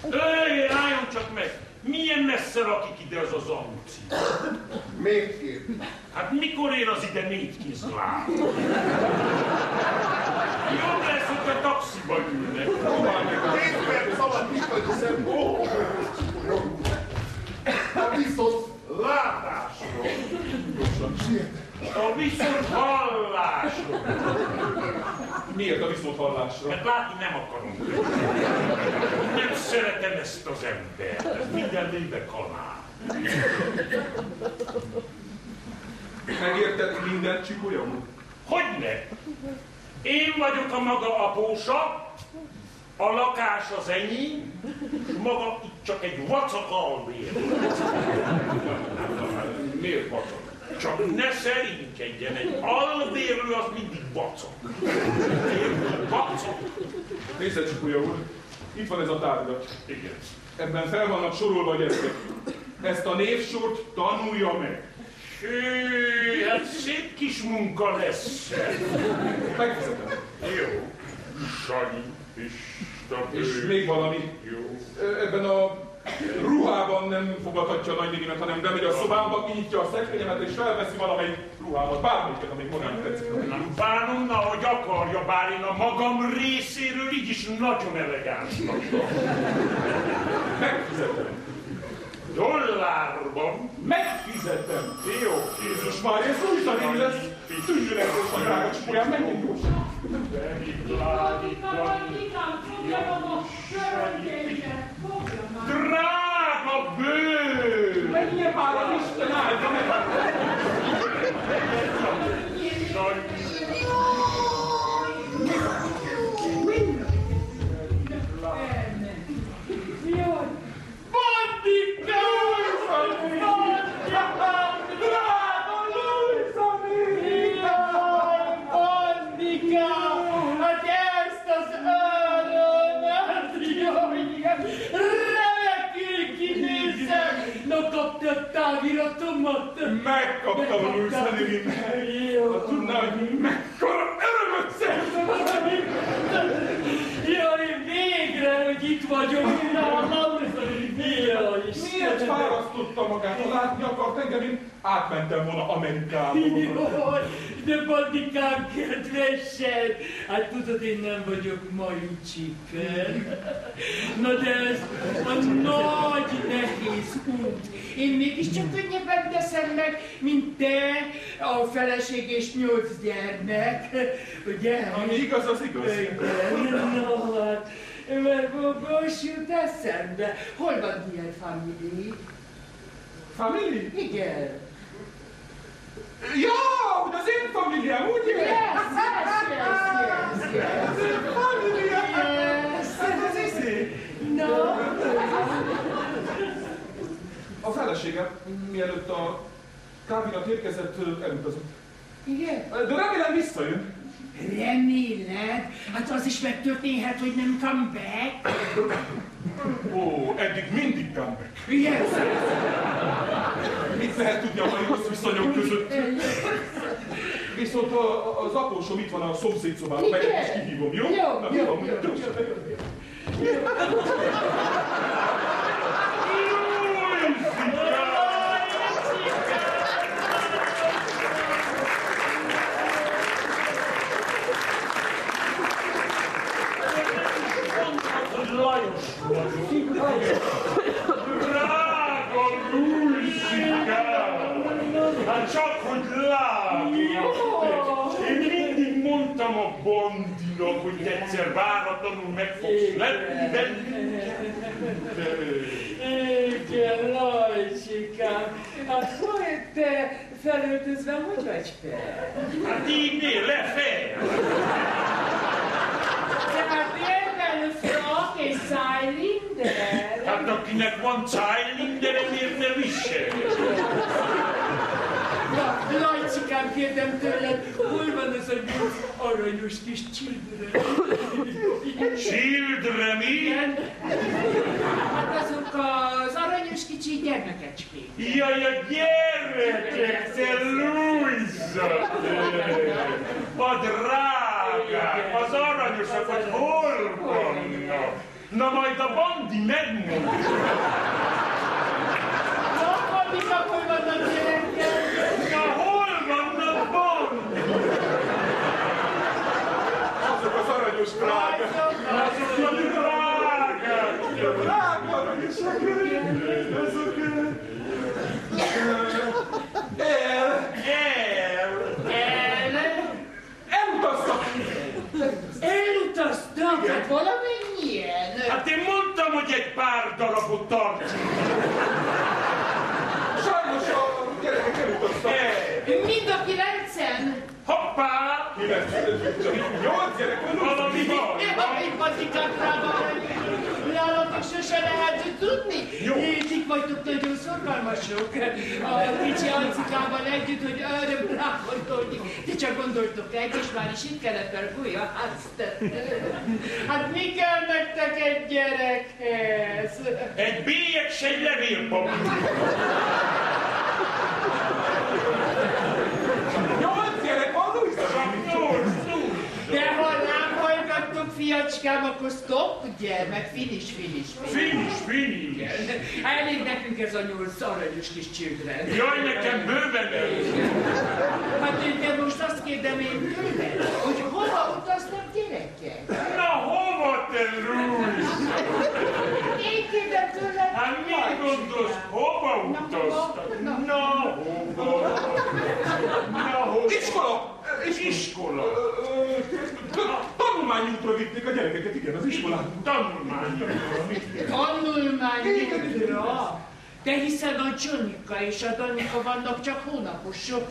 Öj, álljon csak meg! Milyen messze rakik ide az az? Miért kér? Hát mikor ér az ide négy kézláb? Jobb lesz, hogy a taxiba ülnek. Két perc alatt mit vagy hiszem? Viszont látásra. Sietek. A viszont hallásra. Miért a viszont hallásra? Mert látni nem akarom. Nem szeretem ezt az embert. Ez minden lébe kanál. Megérted mindent, Csikolya úr? Hogyne? Én vagyok a maga apósa, a lakás az enyém, és maga itt csak egy vacak albér. Miért vacak? Csak ne szerénykedjen, egy albérlő az mindig. Érted? Vacak. Nézd, Csikolya úr, itt van ez a tárgya. Igen. Ebben fel vannak sorolva a gyerekek. Ezt a névsort tanulja meg. Hű, hát szép kis munka lesz. Megfizetem. Jó. Sanyi, Pista, És még valami. Jó. Ebben a ruhában nem fogadhatja a nagynénimet, hanem bemegy a szobámba, kinyitja a szekrényemet, és felveszi valamelyik ruhámat, bármelyiket, amelyik magának tetszik. Bánom, na, hogy akarja, bár én a magam részéről így is nagyon elegánsnak. Megfizetem. Dollárban. Megfizetem. Jó. Jézus már, ez úgy tanít lesz. Tűnjön el most a drága csipolyám, menjünk most. Drága bő! Menjen már az Isten áldja Megkaptam a Luisa néni. Jó. Tudná, hogy mekkora örömöt szerzem. Jaj, végre, hogy itt vagyok. Laura, jaj, Miért fárasztotta magát? Látni akart engem, én átmentem volna Amerikába. Jaj, de bandikám kedvesen. Hát tudod, én nem vagyok mai csiper. Na de ez a nagy nehéz út. Én mégiscsak könnyebben teszem meg, mint te, a feleség és nyolc gyermek. Ugye? Ami igaz, az igaz. Igen, no, hát, mert most jut eszembe. Hol van ilyen family? Family? Igen. Ja, hogy az én familiám, ugye? Yes, yes, yes, yes, yes. Az én familiám. Yes. Hát az izé. No. A feleségem, mielőtt a kávénak érkezett, elutazott. Igen. De remélem visszajön. Reméled? Hát az is megtörténhet, hogy nem come back. Ó, eddig mindig comeback. Yes. Mit lehet tudni a mai rossz viszonyok között? Viszont a, az apósom itt van a szomszéd szobában, megyek és kihívom, jó? Jó, Na, jó, jó, gyorsan, jó, gyorsan. Lajos vagyok. Drága Luisikám! Hát csak, hogy látom. Én mindig mondtam a Bondinak, hogy egyszer váratlanul meg fogsz lepni bennünket. Igen, Lajcsikám. Hát hogy te felöltözve hogy vagy fel? Hát így miért lefel? De hát érden frak és szájlinder. Hát akinek van cájlindere, miért ne visel? Na, Lajcsikám, kérdem tőled, hol van az a nyolc aranyos kis csildre? Csildre mi? Igen. Hát azok az aranyos kicsi gyermekecskék. Jaj, a gyerekek, te Luisa! A drágák, az aranyosak, hogy hol vannak? Na majd a bandi megmondja. Na, Bandika, hol vannak gyerekek? Na hol vannak bandi? Azok az aranyos drágák. Azok a drágák! Drága aranyosak. Azok... El, El! El, elutaztak. elutaztak, hát valamennyien. Hát én mondtam, hogy egy pár darabot tartsunk. Sajnos a gyerekek elutaztak. Mind a kilencen. Hoppá! Nyolc gyerek. Valami van! Bandika, drága vagy. Nálatok sose lehet tudni. Jó. Kik vagytok nagyon szorgalmasok. A kicsi arcikával együtt, hogy öröm rágondolni. Ti csak gondoltok egy, és már is itt kellett belgulja. Hát, hát mi kell nektek egy gyerekhez? Egy bélyeg se egy levélpapír. Nyolc gyerek van, Luisa? Nyolc, nyolc. De ha nem hallgattok, fiacskám, akkor stop, ugye, meg finish, finish, finish. Finis, finis. Elég nekünk ez a nyolc aranyos kis children. Jaj, nekem bőven. Hát én de most azt kérdem én tőled, hogy hova utaznak gyerekek? Na hova te Luis? Én kérdem tőled, Hát mit gondolsz, hova utaztak? Na, Na hova? Na hova? Iskola! Iskola. Ö, ö, Tanulmányútra vitték a gyerekeket, igen, az iskolán. Tanulmány. tanulmányokra. De hiszen a Csonika és a Danika vannak csak hónaposok.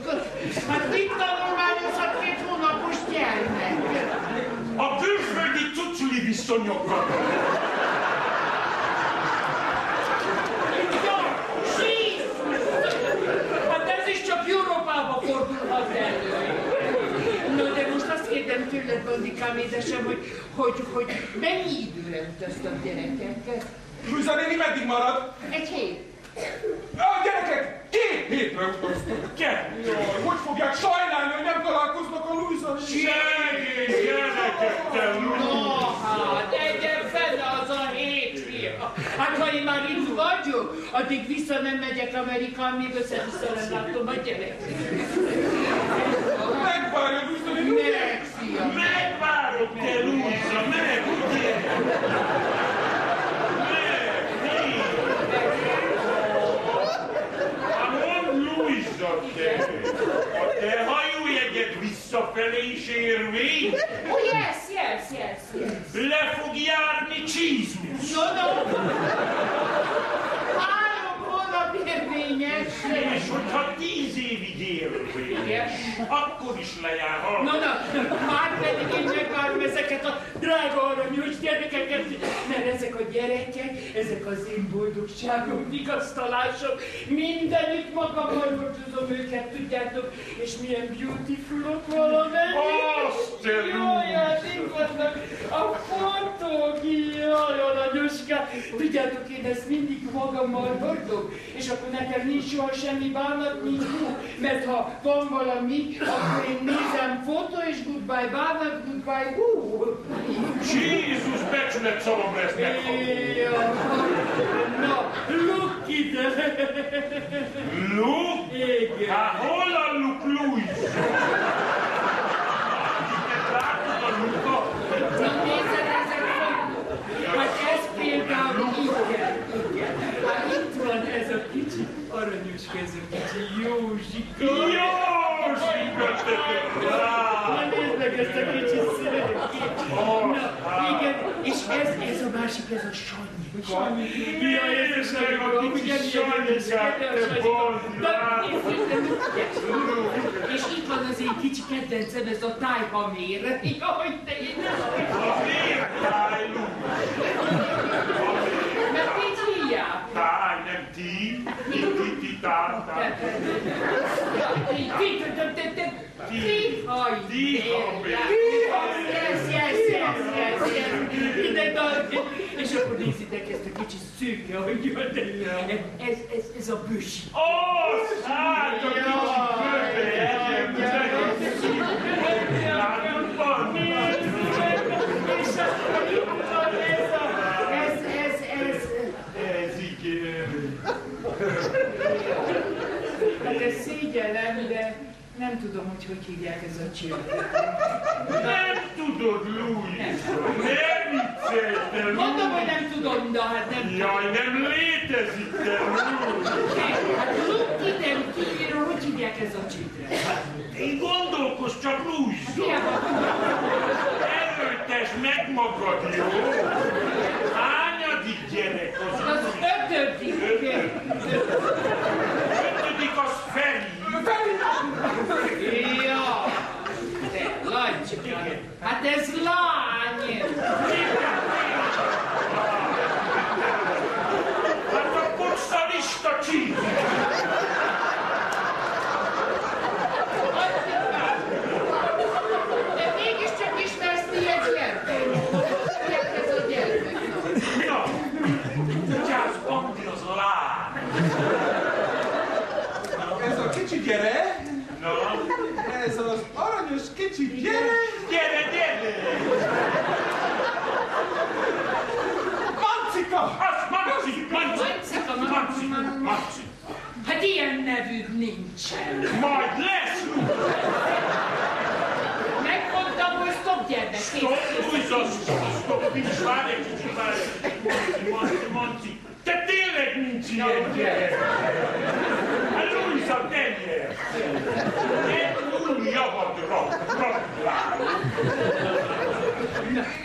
Hát mit tanulmányozhat két hónapos gyermek? A külföldi cuculi viszonyokat. Hát ez is csak Európába fordulhat elő. Kérdem tőled, Bandikám édesem, hogy, hogy, hogy mennyi időre utaztak gyerekeket? Luisa néni meddig marad? Egy hét. A gyerekek, két Végre utaztak. Kettő. Jaj, hogy fogják sajnálni, hogy nem találkoznak a Luisa? Segíts, gyerekek, te No, hát, egyen fenn az a hétfia. Hát, ha én már itt vagyok, addig vissza nem megyek Amerikán, még össze-vissza nem látom a gyereket. Megvárja Luisa, hogy. Megvárok, te Luisa, meg, ugye? Meg, mi? Hát mondd, Luisa, te! A te hajójegyed visszafelé is érvény? Oh, yes, yes, yes, yes. Le fog járni Csízus! No, no. Érvényes. És hogyha tíz évig Igen. akkor is lejár. Na, na, már pedig én megvárom ezeket a drága aranyos gyerekeket, mert ezek a gyerekek, ezek az én boldogságom, vigasztalásom, mindenütt magammal hordozom őket, tudjátok, és milyen beautifulok valamennyi. Azt Jaj, itt vannak a fotók, jaj, aranyoskák. Tudjátok, én ezt mindig magammal hordom, és akkor nekem nincs soha semmi bánat, nincs hú, mert ha van valami, akkor én nézem fotó, és goodbye bánat, goodbye hú. Jézus becsület szavam lesz meghalni. Jaj, Na, look ide! Luke? Igen. Hát hol a Luke Louis? Látod a Luka? Na nézed, ezek fotók. Hát ez például igen, igen. Hát itt van ez a kicsi kicsi Józsika. Józsika, Na nézd meg ezt a kicsi szülőkét. Na, igen, és ez, ez a másik, ez a Sanyi. Sanyi. Jaj, ez a meg a kicsi Sanyikát, te nézd. És itt van az én kicsi kedvencem, ez a tájhamér. Jaj, te én A miért táj, Luke? Mert így hívják. Ti, ti, tá, tá. Yes, yes, yes, yes, yes. Ide. És akkor nézzétek ezt a kicsi szőke, hogy jön, ez, ez, ez a büs. Az, hát a kicsi köve, egyen, Látod, van? És akkor itt van ez a, ez, ez, ez, Ez igen. Hát szégyellem, de nem tudom, hogy hogy hívják ez a csirkát. Nem tudod, Louis. Ne viccelj, te Louis. Mondom, hogy nem tudom, de hát nem Jaj, nem létezik, te Louis. Hát Lukkiden kívül, hogy hívják ez a csirkát? Én gondolkozz csak, Louis. Hiába Erőltesd meg magad, jó? Hányadik gyerek az? Az ötödik. Ötödik az Feri. Ja, de Lancska. Hát ez lány. Hát akkor szalista csík. De mégiscsak ismersz ti egy gyermek. Ki ez a gyermek? Na, Gyász Bandi az a lány. Ez a kicsi gyere, Na, ez az aranyos kicsi gyere. gyere, gyere. Mancika! Az Manci, Manci. Mancika, Manci, Manci. Hát ilyen nevűd nincsen. Majd lesz, Megmondtam, hogy stop gyermek. Stop, Luisa, stop, stop, nincs, várj egy kicsit, várj. Manci, Manci, Manci. Te tényleg nincs ilyen gyerek. Hát te gyerek. Te új javadra, gratulálok.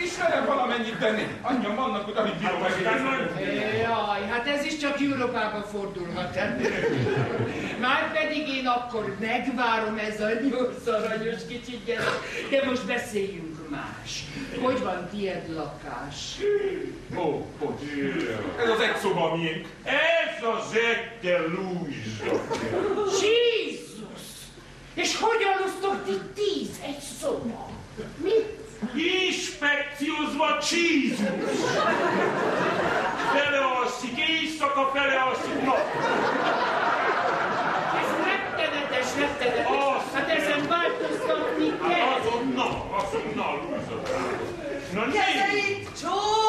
Ismerem valamennyit, nem. Annyian vannak oda, hogy bírom Aztán meg. majd Jaj, hát ez is csak Európába fordulhat elő. Már pedig én akkor megvárom ez a nyolc aranyos kicsi gyerek. De most beszéljünk más. Hogy van tiéd lakás? Ó, hogy? Ez az egy szoba miénk. Ez az egy, Luisa. Jézus! És hogy alusztok ti tíz egy szoba? Mi? Inspekciózva csízus. Fele alszik éjszaka, fele alszik nap. Ez Na, Kennedy, to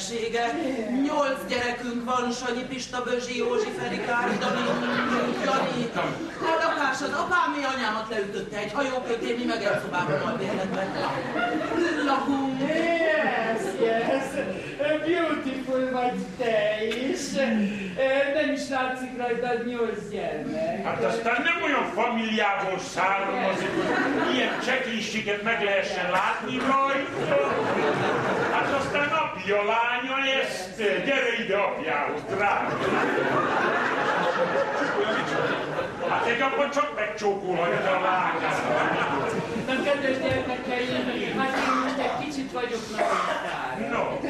felesége. Nyolc gyerekünk van, Sanyi Pista, Bözsi, Józsi, Feri, Kári, Dani, Jani. A lakás az apám, mi anyámat leütötte egy hajóköté, mi meg egy szobában albérletben. Lakunk. Yes, yes. Beautiful vagy te is. Nem is látszik rajtad nyolc gyermek. Hát aztán nem olyan familiából származik, hogy ilyen cseklistiket meg lehessen látni rajta. Hát aztán apja, lánya, ezt, gyere ide apjához, drága. Hát egy apa csak megcsókolhatja a lányát. Na, kedves gyermekeim, hát én most egy kicsit vagyok nagy No.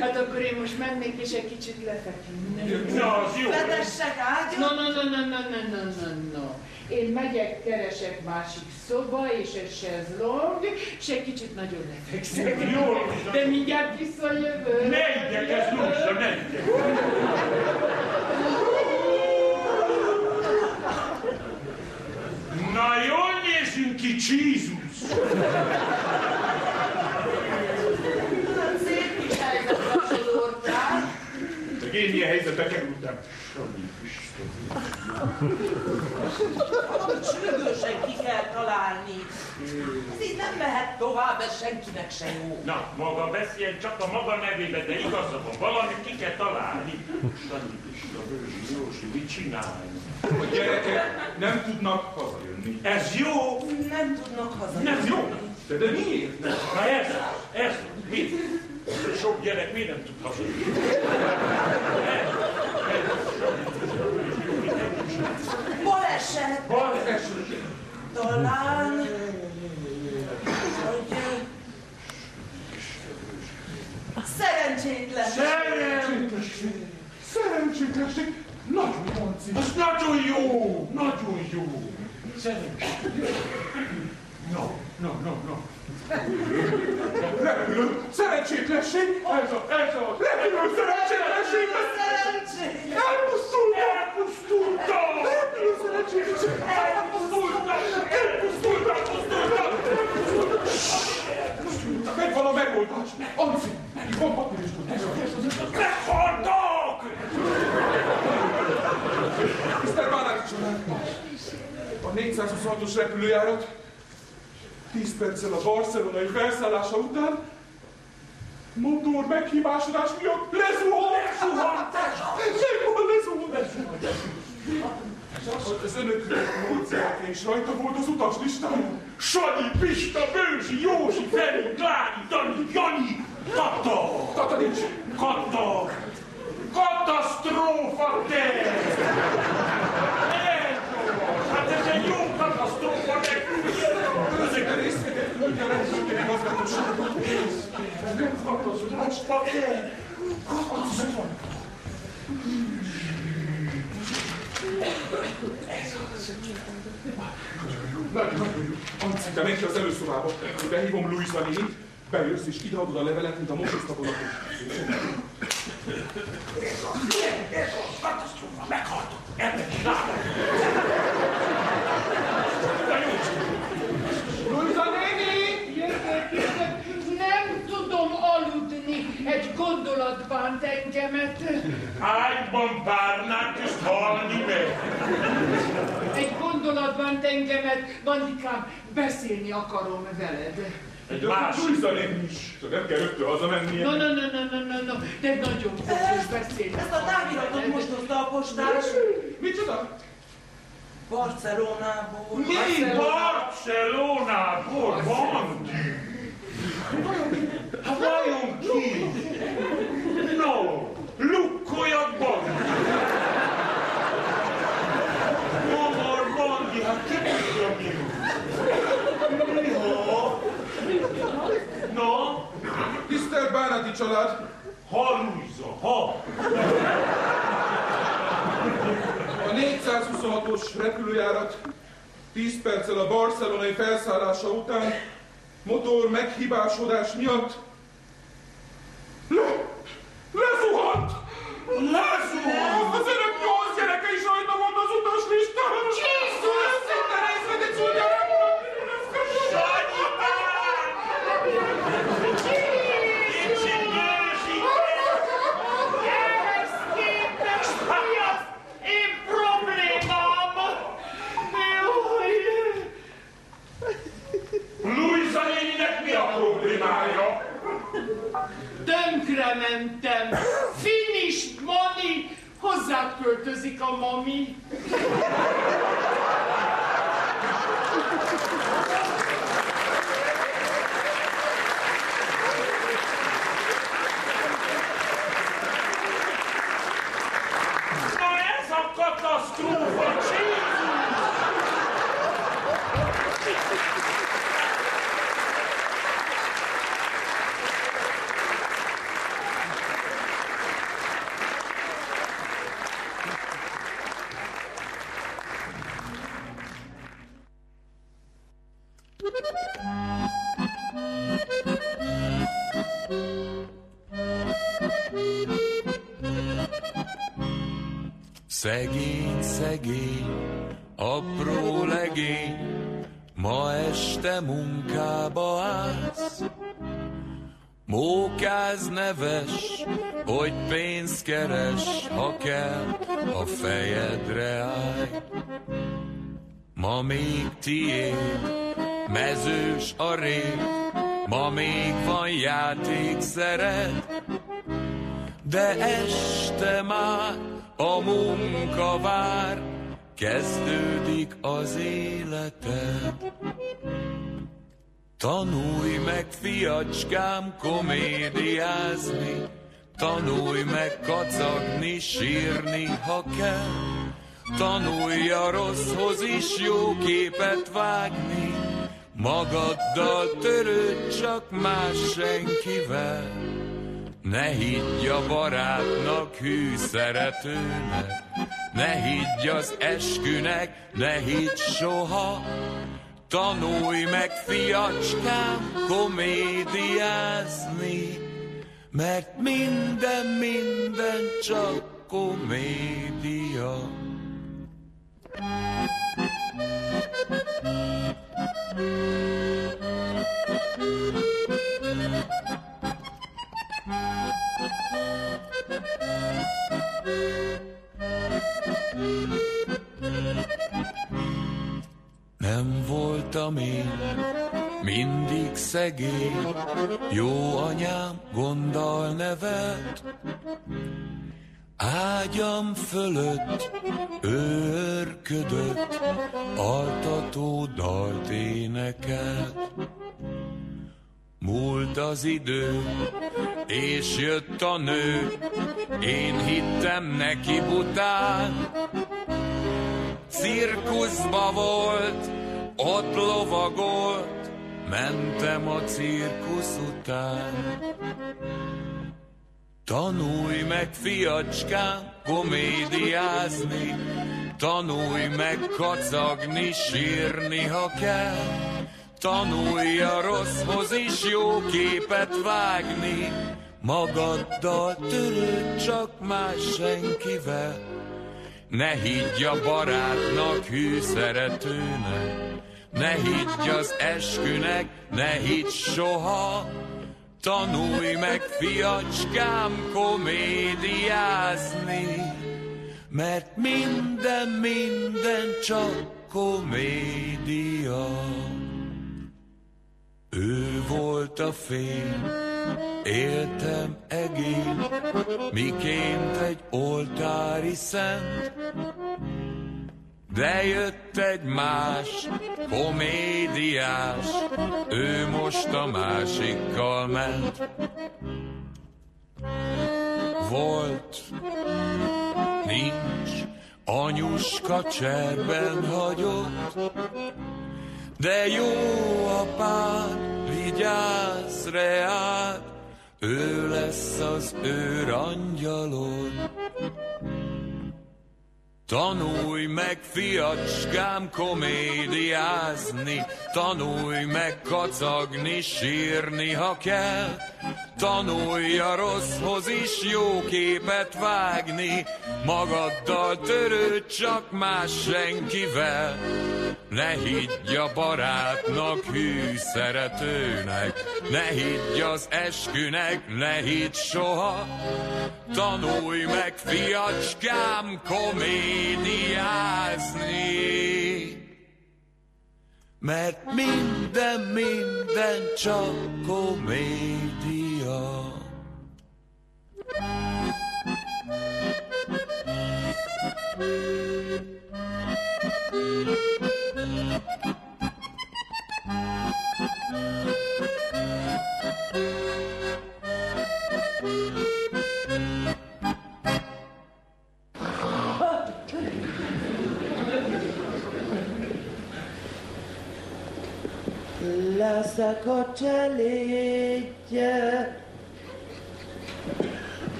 Hát akkor én most mennék és egy kicsit lefeküdnék. Na, az jó. Fedessek ágyat. No, no, no, no, no, no, no, no, no. Én megyek, keresek másik szoba és egy sezlong, és egy kicsit nagyon lefekszek. Jó. De mindjárt visszajövök. Ne igyekezz, Luisa, ne igyekezz. Na jól nézzünk ki, Jézus! Szép kis helyzetre sodortál. Én milyen helyzetbe kerültem. Sürgősen ki kell találni. Ez így nem mehet tovább, ez senkinek se jó. Na, maga beszéljen csak a maga nevébe, de igaza van, valamit ki kell találni. Sanyi Pista, Bőzsi, Józsi, mit csinálni? A gyerekek nem tudnak hazajönni. Ez jó? Nem tudnak hazajönni. Nem jó? De, de miért? nem? Na ez, ez, mi? Sok gyerek miért nem tud hazajönni? Baleset. Baleset. Talán, hogy szerencsétlen. Szerencsét! Szerencsétlenség! Nagyon manci! Az nagyon jó! Nagyon jó! Szerencsét! No, no, no, no. Repülő szerencsétlenség! Ez a, ez a repülő szerencsétlenség! Szerencsét. Elpusztult! Elpusztultam! Repülő szerencsétlenség! Elpusztultam! Elpusztultam! Elpusztultam! Megvan a megoldás! Anci! Van papír és tud! Meghaltak! Mr. Bánáti család! A 426-os repülőjárat 10 perccel a barcelonai felszállása után motor meghibásodás miatt lezuhant! Lezuhant! Megvan lezuhant! Az önök nyolc gyereke is rajta volt az utaslistáján. Sanyi, Pista, Bőzsi, Józsi, Feri, Klári, Dani, Jani! Kata! Tata nincs! Kata! Katasztrófa te! Az! Hát ez egy jó katasztrófa nekünk! rész, ugyanez, gazdagosságot néz. Nem fontos, macska él. Az van. Ez az. Nagyon jó. Anci, te menj ki az előszobába. Behívom Luisa nénit, bejössz és ideadod a levelet, mint a mososztapodat. Ez az, ez az, katasztrófa, meghaltok, ember, ráadok. Egy gondolat bánt engemet. Ágyban párnák közt halni meg! Egy gondolat bánt engemet, Bandikám, beszélni akarom veled. Egy másik! Néni is. Csak nem kell rögtön hazamennie. No, no, no, no, no, no, no, de nagyon fontos beszélni. Ezt a táviratot most hozta a postás. Micsoda? Barcelonából. Mi Barcelonából van? Hát vajon ki? No, lukkoljak Bandi! Hamar Bandi, hát tudja mi? Jó. No, Tisztelt Bánati család! ha Luisa, ha! A 426-os repülőjárat 10 perccel a barcelonai felszállása után motor meghibásodás miatt Lazo, Lazo, vou fazer a hoje era quem já ainda volta os teus cristãos? Jesus! Tönkre mentem. Finish money. Hozzá költözik a mami. Na ez a katasztrófa, Jézus! Szegény, szegény, apró legény, ma este munkába állsz. Mókáz neves, hogy pénzt keres, ha kell, a fejedre állj. Ma még tiéd, mezős a rég, ma még van játékszeret, de este már a munka vár, kezdődik az életed. Tanulj meg, fiacskám, komédiázni, tanulj meg kacagni, sírni, ha kell. Tanulj a rosszhoz is jó képet vágni, magaddal törőd csak más senkivel. Ne higgy a barátnak, hű szeretőnek, ne higgy az eskünek, ne higgy soha. Tanulj meg, fiacskám, komédiázni, mert minden, minden csak komédia. Nem voltam én mindig szegény, jó anyám gonddal nevelt, Ágyam fölött őrködött, altató dalt énekelt. Múlt az idő, és jött a nő, én hittem neki bután. Cirkuszba volt, ott lovagolt, mentem a cirkusz után. Tanulj meg, fiacskám, komédiázni, tanulj meg kacagni, sírni, ha kell. Tanulj a rosszhoz is jó képet vágni, magaddal törőd csak más senkivel. Ne higgy a barátnak, hű szeretőnek, ne higgy az eskünek, ne higgy soha, Tanulj meg, fiacskám, komédiázni, mert minden, minden csak komédia. Ő volt a fény, éltem egény, miként egy oltári szent, de jött egy más komédiás, ő most a másikkal ment. Volt, nincs, anyuska cserben hagyott, de jó apád, vigyázz reád, ő lesz az őr angyalod. Tanulj meg, fiacskám, komédiázni, tanulj meg kacagni, sírni, ha kell. Tanulj a rosszhoz is jó képet vágni, magaddal törőd csak más senkivel. Ne higgy a barátnak, hű szeretőnek, ne higgy az eskünek, ne higgy soha. Tanulj meg, fiacskám, komédiázni. Mert minden, minden csak komédia. Leszek a cselédje.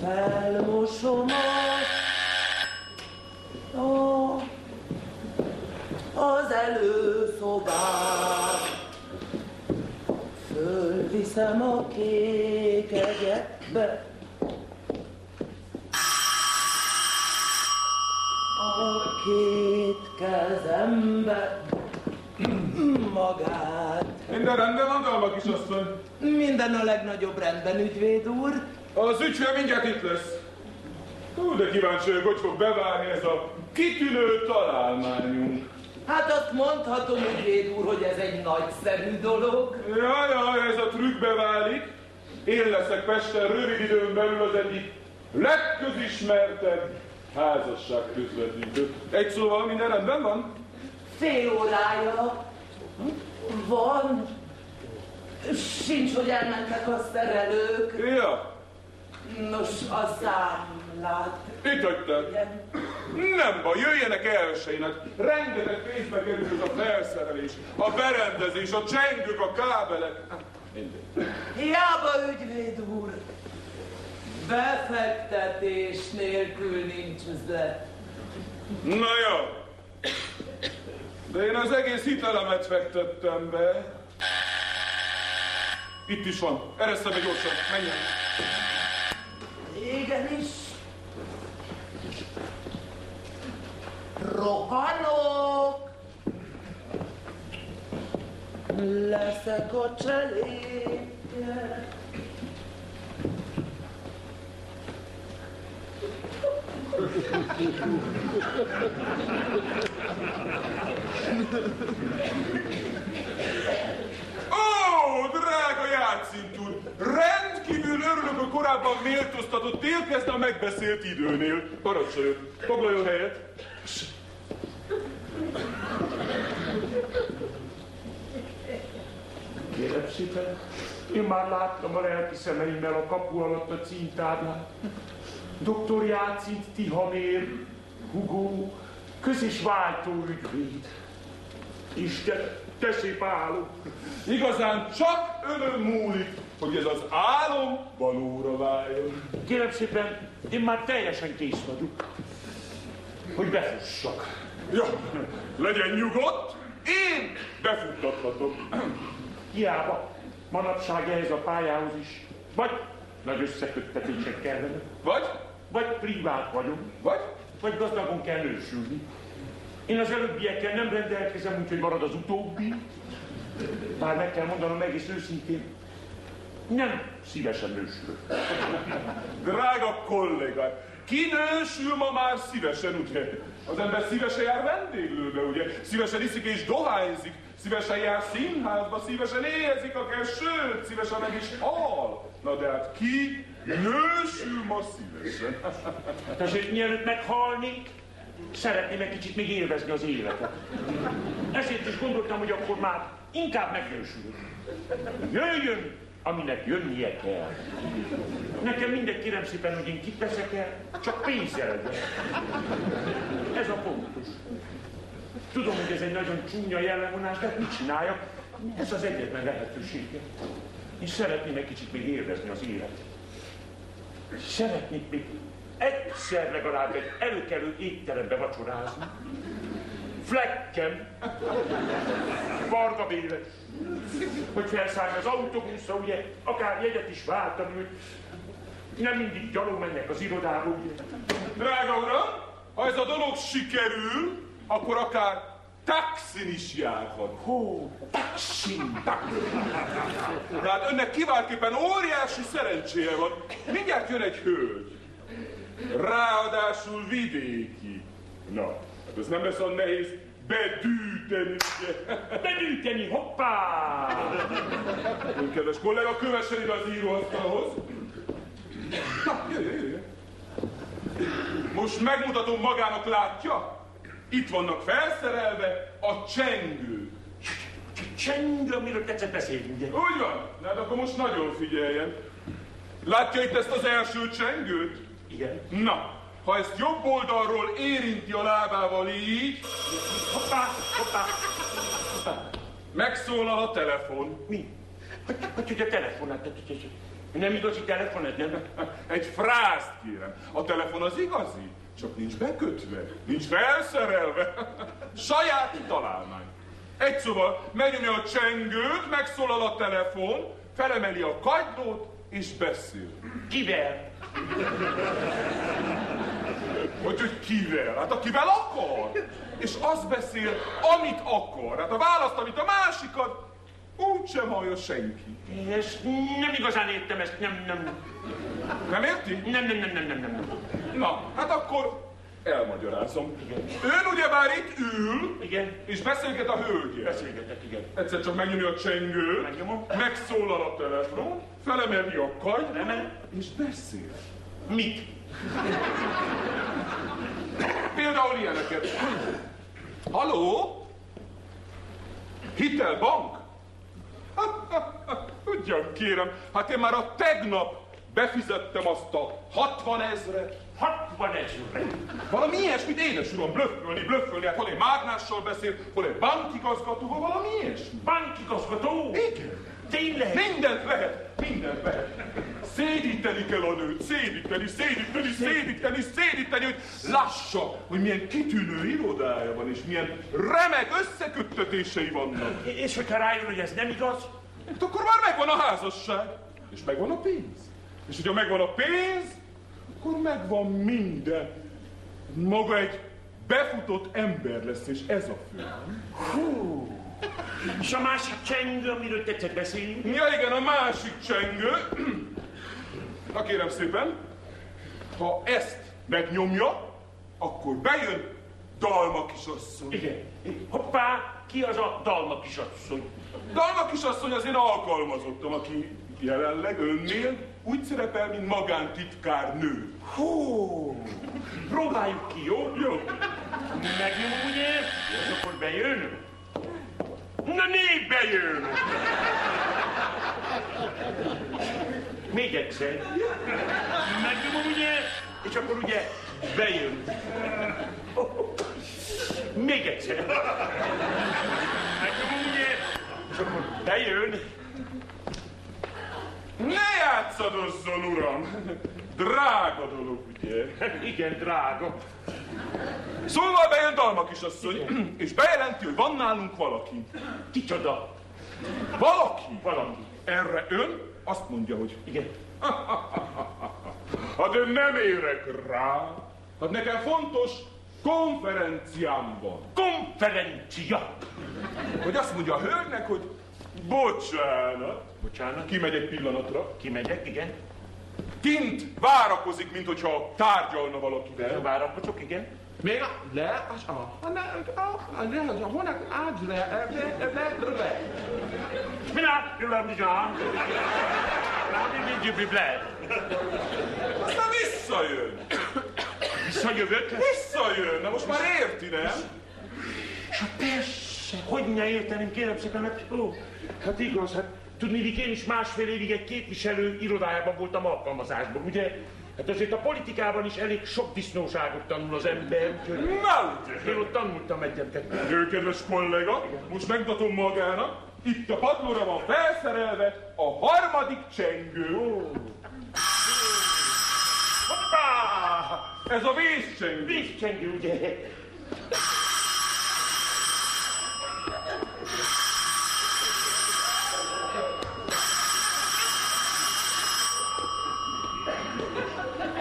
Felmosom a, a, az előszobát. Fölviszem a kék egyetbe, a két kezembe magát. Minden rendben van, Dalma kisasszony? Minden a legnagyobb rendben, ügyvéd úr. Az ügyfél mindjárt itt lesz. Hú, de kíváncsi vagyok, hogy fog bevárni ez a kitűnő találmányunk. Hát azt mondhatom, ügyvéd úr, hogy ez egy nagyszerű dolog. Ja, ja, ez a trükk beválik. Én leszek Pesten rövid időn belül az egyik legközismertebb házasság közvetítő. Egy szóval minden rendben van? Fél órája van. Sincs, hogy elmentek a szerelők. Ja, Nos, a számlát. itt hagyták. Igen. Nem baj, jöjjenek elsőinek. Rengeteg pénzbe kerül a felszerelés, a berendezés, a csengők, a kábelek. Mindegy. Hiába, ügyvéd úr. Befektetés nélkül nincs üzlet. Na jó. De én az egész hitelemet fektettem be. Itt is van. Eresztem egy gyorsan. Menjen. Igenis. Rohanok. Leszek a cselédje. Ó, drága játszint úr! Rendkívül örülök, hogy korábban méltóztatott élkezne a megbeszélt időnél. Parancsoljon, foglaljon helyet. Kérem szépen, én már láttam a lelki szemeimmel a kapu alatt a címtáblát. Dr. Jácint Tihamér, Hugo, közis váltó ügyvéd. Isten, te szép álom! Igazán csak önön múlik, hogy ez az álom valóra váljon. Kérem szépen, én már teljesen kész vagyok, hogy befussak. Ja, legyen nyugodt, én befuttathatom. Hiába, manapság ehhez a pályához is, vagy nagy összeköttetések kellene, Vagy, vagy privát vagyok, vagy, vagy gazdagon kell nősülni. Én az előbbiekkel nem rendelkezem, úgyhogy marad az utóbbi. Bár meg kell mondanom egész őszintén, nem szívesen nősülök. drága kollégák, ki nősül ma már szívesen, ugye? Az ember szívesen jár vendéglőbe, ugye? Szívesen iszik és dohányzik, szívesen jár színházba, szívesen éhezik akár, sőt, szívesen meg is hal. Na de hát ki nősül ma szívesen? Tessék, mielőtt meghalnék, szeretném egy kicsit még élvezni az életet. Ezért is gondoltam, hogy akkor már inkább megnősülök. Jöjjön, aminek jönnie kell. Nekem mindegy, kérem szépen, hogy én kit el, csak pénzzel. Ez a fontos. Tudom, hogy ez egy nagyon csúnya jellemvonás, de hát mit csináljak? Ez az egyetlen lehetősége. Én szeretném egy kicsit még élvezni az életet. Szeretnék még egyszer legalább egy előkelő étterembe vacsorázni. Flekkem, Varga Béla, hogy felszállni az autóbuszra, ugye, akár jegyet is váltani, hogy nem mindig gyalog mennek az irodába, ugye. Drága uram, ha ez a dolog sikerül, akkor akár taxin is járhat. Hó, taxin, Tehát önnek kiváltképpen óriási szerencséje van. Mindjárt jön egy hölgy. Ráadásul vidéki. Na, hát ez nem lesz olyan nehéz bedűteni, bedűteni, hoppá! Ön, kedves kollega, kövessen ide az íróasztalhoz. Na, jöjjön, jöjjön. Most megmutatom magának, látja? Itt vannak felszerelve a csengők. Csengő, amiről tetszett beszélni, ugye? Úgy van? Na, hát akkor most nagyon figyeljen. Látja itt ezt az első csengőt? Igen. Na, ha ezt jobb oldalról érinti a lábával így, Hoppá, hoppá, hoppá. Megszólal a telefon. Mi? Hogy, hogy, hogy a telefonát? Nem igazi telefon, ez nem? Egy frászt kérem. A telefon az igazi, csak nincs bekötve, nincs felszerelve. Saját találmány. Egy szóval megnyomja a csengőt, megszólal a telefon, felemeli a kagylót és beszél. Kivel? Hogy, hogy kivel? Hát akivel akar. És az beszél, amit akar. Hát a választ, amit a másikat, úgysem hallja senki. Ezt nem igazán értem, ezt nem, nem, Nem érti? nem, nem, nem, nem, nem. nem. Na, hát akkor elmagyarázom. Ön ugyebár itt ül, Igen, és beszélget a hölgyel. beszélgetek, igen. Egyszer csak megnyomja a csengő, Megnyomom. megszólal a telefon, felemeli a Nem? és beszél. Mit? Például ilyeneket. Haló? Hitelbank? Ugyan kérem, hát én már a tegnap befizettem azt a 60 ezret. 60 ezerre. Valami ilyesmit, édes uram, blöffölni, blöffölni, hát hol egy mágnással beszél, hol egy bankigazgatóval, valami ilyesmi. Bankigazgató? Igen. Tényleg? Mindent lehet, mindent lehet. Szédíteni kell a nőt, szédíteni, szédíteni, szédíteni, szédíteni, hogy lássa, hogy milyen kitűnő irodája van, és milyen remek összeköttetései vannak. És hogyha rájön, hogy ez nem igaz? Hát akkor már megvan a házasság, és megvan a pénz. És hogyha megvan a pénz, akkor megvan minden. Maga egy befutott ember lesz, és ez a fő. Hú. És a másik csengő, amiről tetszett beszélni? Ja igen, a másik csengő. Na kérem szépen, ha ezt megnyomja, akkor bejön Dalma kisasszony. Igen. Hoppá, ki az a dalma kisasszony? Dalma kisasszony az én alkalmazottam, aki jelenleg önnél úgy szerepel, mint magántitkár nő. Hú, próbáljuk ki, jó? Jó. Megnyomom, ugye? És akkor bejön? Na né, bejön! Még egyszer. Megnyomom, ugye? És akkor ugye bejön. Még egyszer. Megnyomom, ugye? És akkor bejön. Ne játszadozzon, uram! Drága dolog, ugye? Igen, drága. Szóval bejön Dalma kisasszony, és bejelenti, hogy van nálunk valaki. Kicsoda? Valaki! Valaki. Erre ön azt mondja, hogy Igen. hát én nem érek rá. Hát nekem fontos konferenciám van. Konferencia. Hogy azt mondja a hölgynek, hogy bocsánat, Bocsánat. kimegy egy pillanatra, Kimegyek, igen. kint várakozik, mint hogyha tárgyalna valakivel. Várakozok, igen. Még a... Le, az a... a ne, a, a, ne, az a honak át le, le, le, le, le. Mina, jövem bizony. Rádi mindig bibled. Aztán visszajön. Visszajövök. Visszajön. Na most már érti, nem? Hát persze, hogy ne érteném, kérem szépen, hát, ó, hát igaz, hát tudni, én is másfél évig egy képviselő irodájában voltam alkalmazásban, ugye? Hát azért a politikában is elég sok disznóságot tanul az ember, úgyhogy Na, ugye. én ott tanultam egyet. Ő, kedves kollega, most megmutatom magának, itt a padlóra van felszerelve a harmadik csengő. Hoppá! Ez a vészcsengő. Vízcsengő, ugye?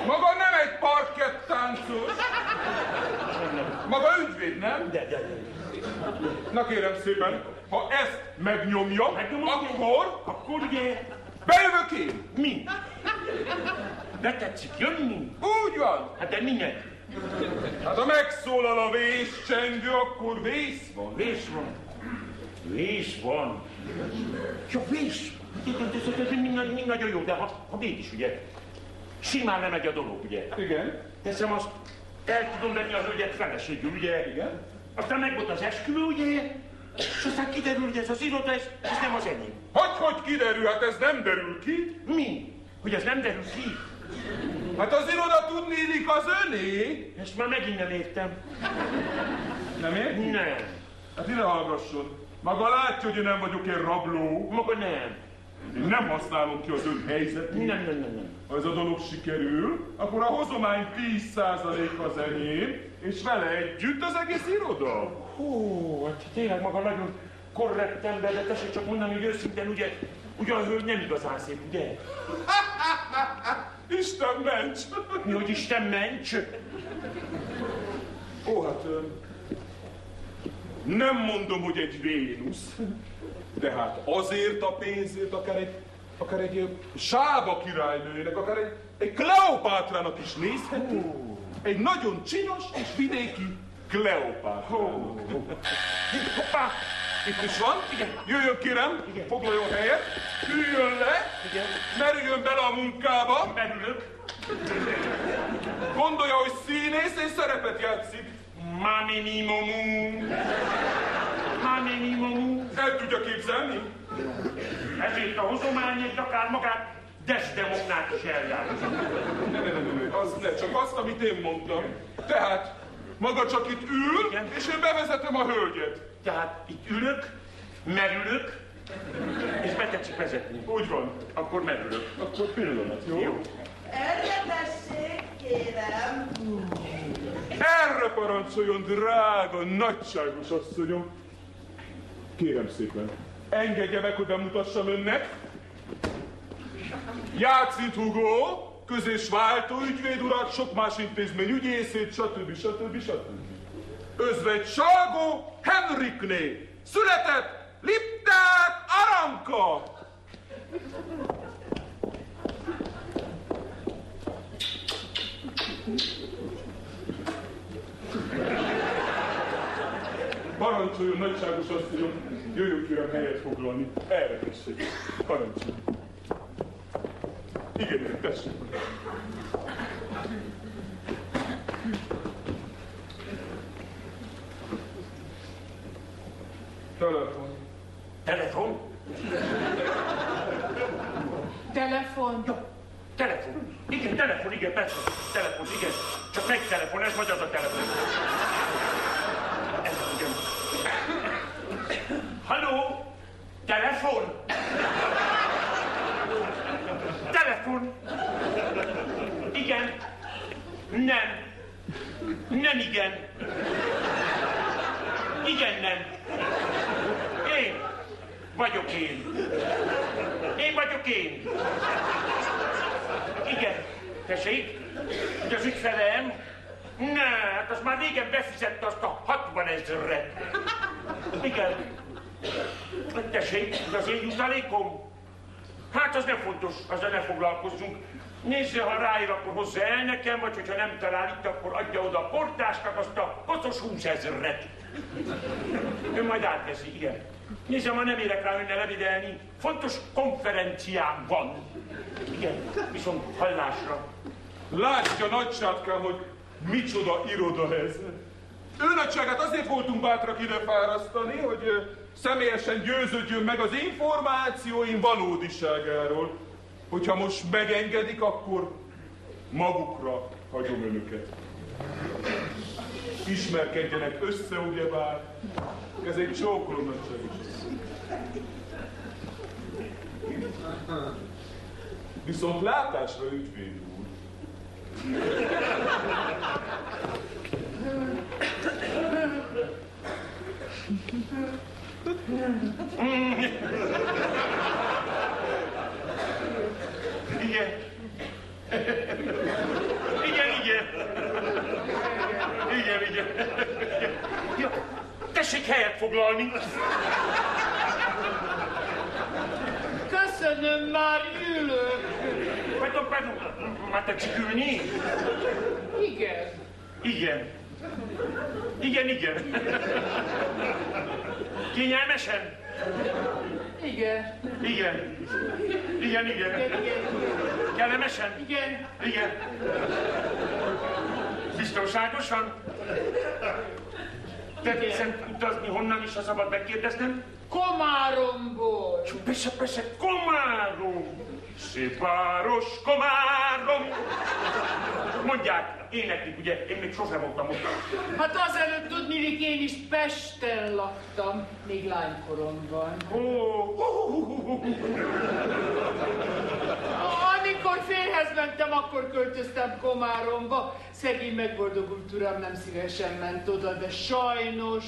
Maga nem egy parkettáncos. Maga ügyvéd, nem? De, de, de. Na kérem szépen, ha ezt megnyomja, Megnyomom, akkor Akkor ugye bejövök én. mi? Ne tetszik jönni? Úgy van. Hát de minek? Hát ha megszólal a vészcsengő, akkor vész van. Vész van. Vész van. Ja, mind nagyon jó, de ha, ha mégis, ugye, simán nem megy a dolog, ugye. Igen. Teszem azt, el tudom venni a hölgyet feleségül, ugye. Igen. Aztán meg volt az esküvő, ugye, és aztán kiderül, hogy ez az iroda, ez, ez nem az enyém. Hogy, hogy kiderül? Hát ez nem derül ki. Mi? Hogy ez nem derül ki? Hát az iroda tudni illik az öné. Ezt már megint nem értem. Nem érti? Nem. Hát ide hallgasson. Maga látja, hogy én nem vagyok én rabló. Maga nem. Én nem használom ki az ön helyzetét. Nem, nem, nem, nem. Ha ez a dolog sikerül, akkor a hozomány 10% az enyém, és vele együtt az egész iroda. Hú, hát tényleg maga nagyon korrekt ember, de tessék csak mondani, hogy őszintén ugye, ugye a hölgy nem igazán szép, ugye? Isten ments! Mi, hogy Isten ments? Ó, hát nem mondom, hogy egy Vénusz, de hát azért a pénzért akár egy, akár egy Sába királynőjének, akár egy, egy Kleopátrának is nézheti. Egy nagyon csinos és vidéki Kleopátra. Hoppá! Itt is van. Igen. Jöjjön kérem, foglaljon helyet, üljön le, Igen. merüljön bele a munkába. Merülök. Gondolja, hogy színész és szerepet játszik. Mamini momu. Mamini momu. El tudja képzelni? Ezért a hozomány egy akár magát Desdemonnát is eljár. Ne, ne, ne, ne, ne, az ne, csak azt, amit én mondtam. Tehát, maga csak itt ül, Igen. és én bevezetem a hölgyet. Tehát itt ülök, merülök, és betetszik vezetni. Úgy van. Akkor merülök. Akkor pillanat, jó? Jó. Erre tessék, kérem. Erre parancsoljon, drága, nagyságos asszonyom. Kérem szépen, engedje meg, hogy bemutassam önnek. Játszint Hugo, közös váltóügyvéd urat, sok más intézmény ügyészét, stb. stb. stb. Özvegy Salgó Henrikné, született Lipták Aranka. Parancsoljon, nagyságos asszonyom, jöjjön kérem helyet foglalni. Erre tessék. Parancsoljon. Igen, igen, tessék. Telefon. Telefon? Telefon. Jó. Telefon. Igen, telefon, igen, persze. Telefon, igen. Csak melyik telefon, ez vagy az a telefon? Ez, igen. Halló? Telefon? Telefon? Igen. Nem. Nem igen. Igen, nem. Én vagyok én. Én vagyok én. Igen. Tessék? Hogy az ügyfelem? Ne, hát az már régen befizette azt a 60 ezerre. Igen. Tessék, ez az én jutalékom? Hát az nem fontos, azzal ne foglalkozzunk. Nézze, ha ráír, akkor hozza el nekem, vagy hogyha nem talál itt, akkor adja oda a portásnak azt a kocos 20 ezerret. Ő majd átveszi, igen. Nézze, ma nem érek rá önnel evidelni. Fontos konferenciám van. Igen, viszont hallásra. Látja, nagysátkám, hogy micsoda iroda ez. Ő nagyságát azért voltunk bátrak ide fárasztani, hogy személyesen győződjön meg az információim valódiságáról. Hogyha most megengedik, akkor magukra hagyom önöket. Ismerkedjenek össze, ugyebár. Ez egy csókolom nagyságos. Viszont látásra ügyvéd úr. Igen. Igen, igen. Igen, igen. Ja, tessék helyet foglalni. Köszönöm, már ülök. Pardon, pardon, már tetszik ülni? Igen. Igen. Igen, igen. Kényelmesen? Igen. Igen. Igen, igen. Igen, igen. Kellemesen? Igen. Igen. Biztonságosan? Tetszett utazni, honnan is, ha szabad megkérdeznem? Komáromból. Persze, persze, Komárom! Szép város, Komárom! Mondják, éneklik, ugye, én még sosem voltam ott. Hát azelőtt tudnélik, én is Pesten laktam, még lánykoromban. Ó, Amikor férhez mentem, akkor költöztem Komáromba. Szegény megboldogult uram nem szívesen ment oda, de sajnos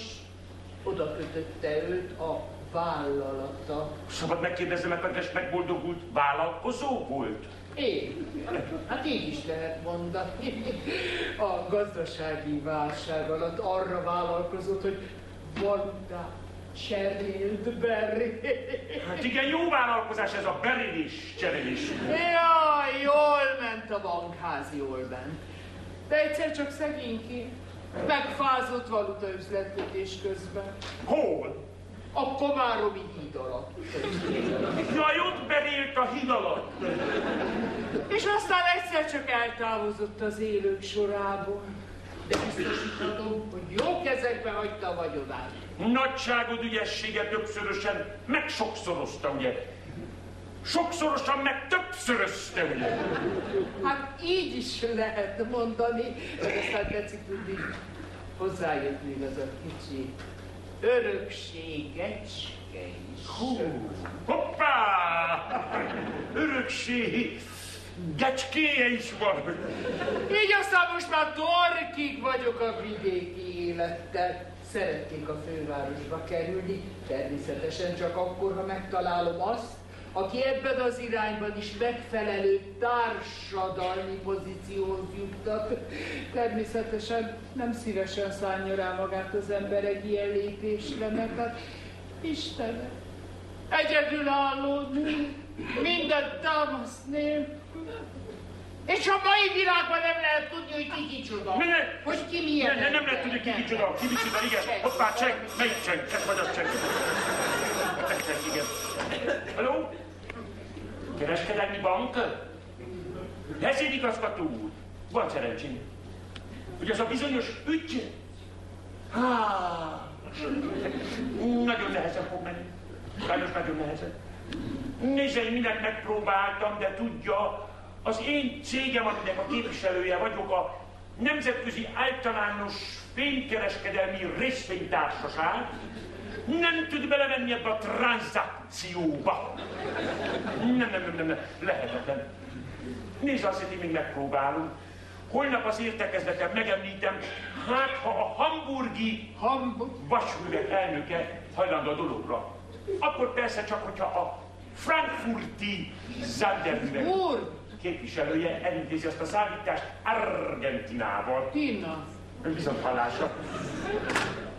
oda kötötte őt a vállalata. Szabad megkérdezem, mert kedves megboldogult vállalkozó volt? Én? Hát így is lehet mondani. A gazdasági válság alatt arra vállalkozott, hogy Vanda cserélt Berry. Hát igen, jó vállalkozás ez a berélés, cserélés. Jaj, jól ment a bankház, jól ment. De egyszer csak szegényként megfázott valuta üzletkötés közben. Hol? A Komáromi híd alatt. Jaj, ott berélt a híd alatt. És aztán egyszer csak eltávozott az élők sorából. De biztosíthatom, hogy jó kezekbe hagyta a vagyonát. Nagyságod ügyessége többszörösen meg sokszorozta, ugye? Sokszorosan meg többszörözte, ugye? Hát így is lehet mondani, de aztán tetszik tudni, hozzájött még az a kicsi örökségecske is. Hú, hoppá! Örökség! Gecskéje is van. Így aztán most már torkig vagyok a vidéki élettel. Szeretnék a fővárosba kerülni, természetesen csak akkor, ha megtalálom azt, aki ebben az irányban is megfelelő társadalmi pozícióhoz juttat. Természetesen nem szívesen szánja rá magát az ember egy ilyen lépésre, mert hát Istenem, egyedülálló minden támasz nélkül. És a mai világban nem lehet tudni, hogy ki kicsoda. Ne, ne, hogy ki milyen. Ne, ne, nem lehet tudni, ki kicsoda, ki micsoda, igen. Hoppá, cseng, melyik cseng? Cseng vagy az cseng? Igen. Haló? Kereskedelmi bank? Ezért igazgató úr. Van szerencsém. Hogy az a bizonyos ügy? Há, nagyon nehezen fog menni. Sajnos nagyon nehezen. Nézze, én mindent megpróbáltam, de tudja, az én cégem, aminek a képviselője vagyok, a Nemzetközi Általános Fénykereskedelmi Részvénytársaság, nem tud belevenni ebbe a tranzakcióba. Nem, nem, nem, nem, nem, lehetetlen. Nézd, azért én még megpróbálom. Holnap az értekezleten megemlítem, hát ha a hamburgi Hamburg. vasművek elnöke hajlandó a dologra. Akkor persze csak, hogyha a frankfurti Zanderművek képviselője elintézi azt a szállítást Argentinával. Tina, Viszont hallásra.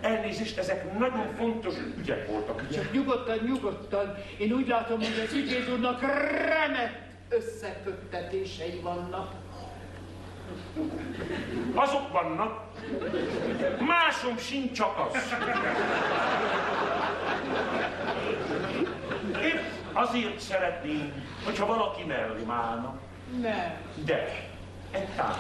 Elnézést, ezek nagyon fontos ügyek voltak, ugye? csak nyugodtan, nyugodtan. Én úgy látom, hogy az ügyvéd úrnak remek összeköttetései vannak. Azok vannak, másom sincs csak az. Épp azért szeretném, hogyha valaki mellém állna. Nem, De, egy társ.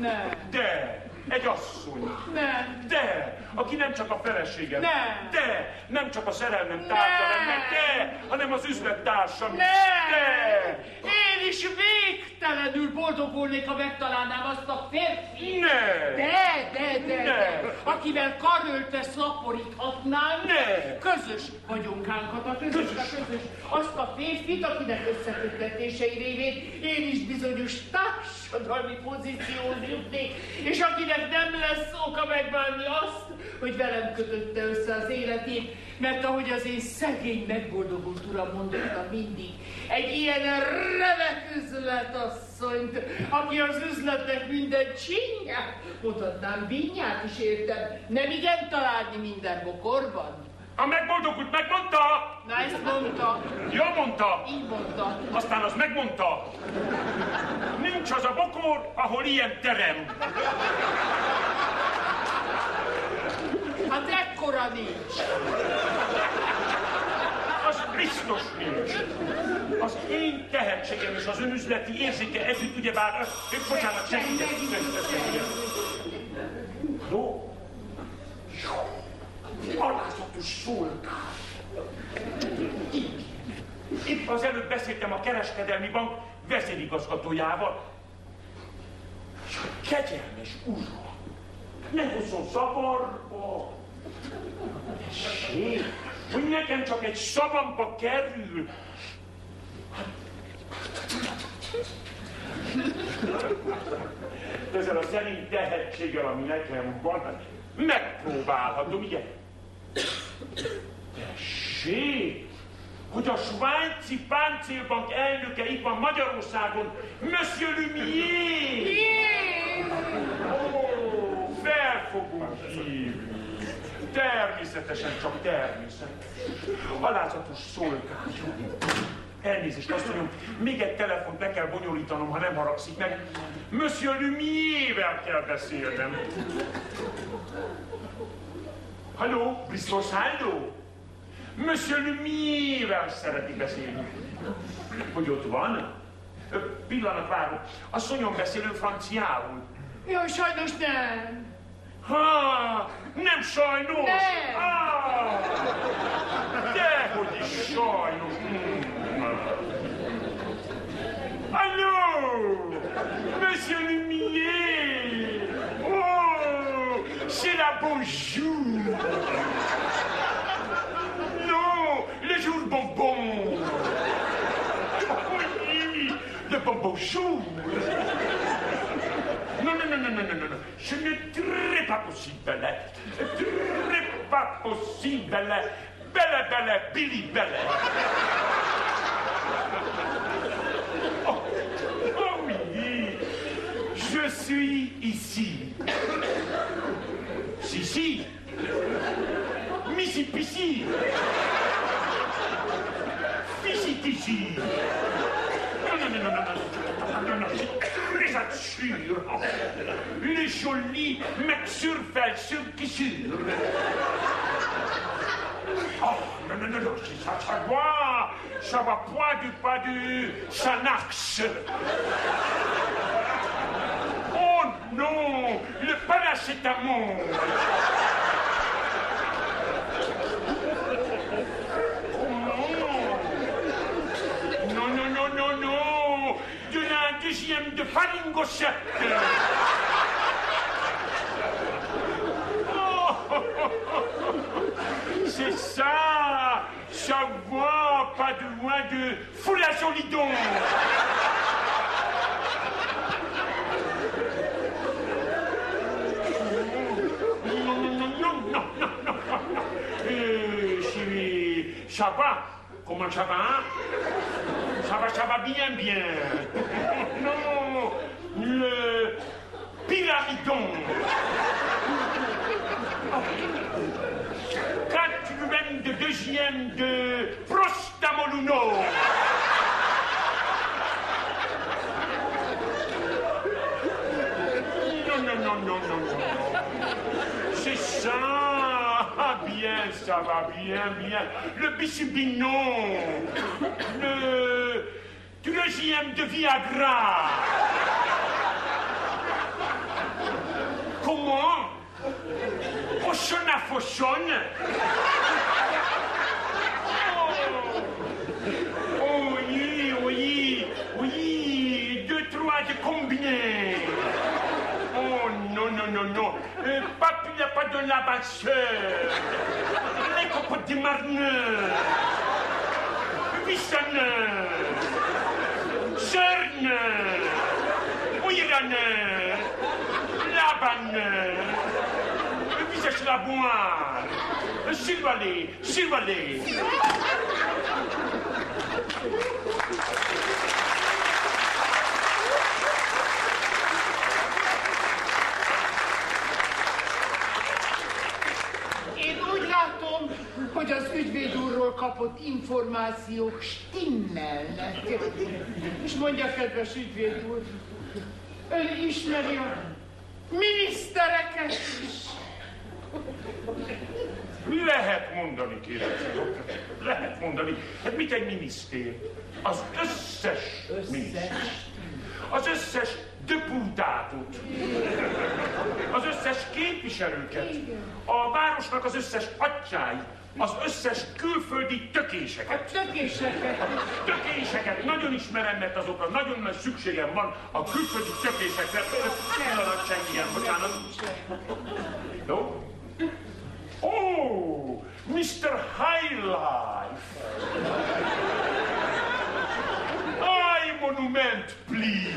nem, De, egy asszony. nem. De, aki nem csak a feleségem. Nem. De, nem csak a szerelmem tárgya lenne. De, hanem az üzlettársam is. Nem! De, Én is végtelenül boldog volnék, ha megtalálnám azt a férfi. Ne! De, de, de, Ne! de, akivel karöltve szaporíthatnám. Ne! Közös vagyonkánkat, a közös, a közös. Azt a férfit, akinek összeköttetései révén én is bizonyos társadalmi pozícióhoz jutnék, és akinek nem lesz oka megbánni azt, hogy velem kötötte össze az életét, mert ahogy az én szegény megboldogult uram mondotta mindig, egy ilyen remek üzletasszonyt, aki az üzletnek minden csinyát, mondhatnám vinyát is értem, nem igen találni minden bokorban. A megboldogult megmondta. Na ezt mondta, Jó mondta. így mondta. Aztán az megmondta. Nincs az a bokor, ahol ilyen terem. Hát ekkora nincs. Az biztos nincs. Az én tehetségem és az ön üzleti érzéke együtt, ugyebár... ö, Bocsánat, segítek. Jó? Alázatos szolgál. Így. Épp az előbb beszéltem a kereskedelmi bank vezérigazgatójával. Kegyelmes uram, ne hozzon szavarba. Tessék, hogy nekem csak egy szavamba kerül. Ezzel a szerint tehetséggel, ami nekem van, megpróbálhatom, igen. Tessék, hogy a svájci páncélbank elnöke itt van Magyarországon, Monsieur Lumier! Ó, fel fogunk hívni. Természetesen csak természetes. Alázatos szolgálatom. Elnézést, mondjam, még egy telefont le kell bonyolítanom, ha nem haragszik meg. Monsieur Lumier-vel kell beszélnem. Halló, biztos halló? Monsieur Lumière-vel szeretnék beszélni. Hogy ott van? Pillanat várok. Asszonyom beszélő franciául. Jaj, sajnos nem. Ha, nem sajnos? Nem. Ah, dehogy is sajnos. Allô, Monsieur Lumière. C'est la bonjour. Non, le jour bonbon. Oui, le bonbon jour. Non, non, non, non, non, non, non, non. Ce n'est très pas possible. Très pas possible. Belle, belle, Billy, belle. Oh, oh oui, je suis ici. Si, si. Missy Pissy. Fissy Tissy. Non, non, non, non, non, non, non, non, c'est très absurde. Les jolis McSurfel sur Kissure. Oh, non, non, non, non, c'est ça, ça va. Ça va pas du, pas du Xanax. Oh non, le paracétamol. Non, non, non, non, non De la deuxième de pharyngocète Oh, C'est ça. Ça va pas de loin de foulasolidon ça va? Comment ça va? Hein Ça va, ça va bien, bien. Non, le pyramidon. Quatre même de deuxième de prostamoluno. Non, non, non, non, non, non. C'est ça. Bien, ça va bien, bien. Le bisubinon. Le deuxième de Viagra. Comment? Pochon à fauchon Oh, oui, oui, oui. Deux, trois de combiné. Oh non, non, non, non. Euh, pas de la bâcheuse, les cocottes des marneux, Bissonneux, Jerneux, Ouiraneux, Labaneux, Visage-la-boire, Chirvalet, Chirvalet. Hogy az ügyvéd úrról kapott információk stimmelnek. És mondja, kedves ügyvéd úr, ön ismeri a minisztereket is. Lehet mondani, kérem. Lehet mondani. Hát mit egy minisztér? Az összes minisztér. Az összes deputátot. Az összes összes képviselőket, a városnak az összes atyáit, az összes külföldi tökéseket. A tökéseket. A tökéseket nagyon ismerem, mert azokra nagyon nagy szükségem van a külföldi tökésekre. Pillanat, senki bocsánat. Jó? Oh, Mr. High Life. I monument, please.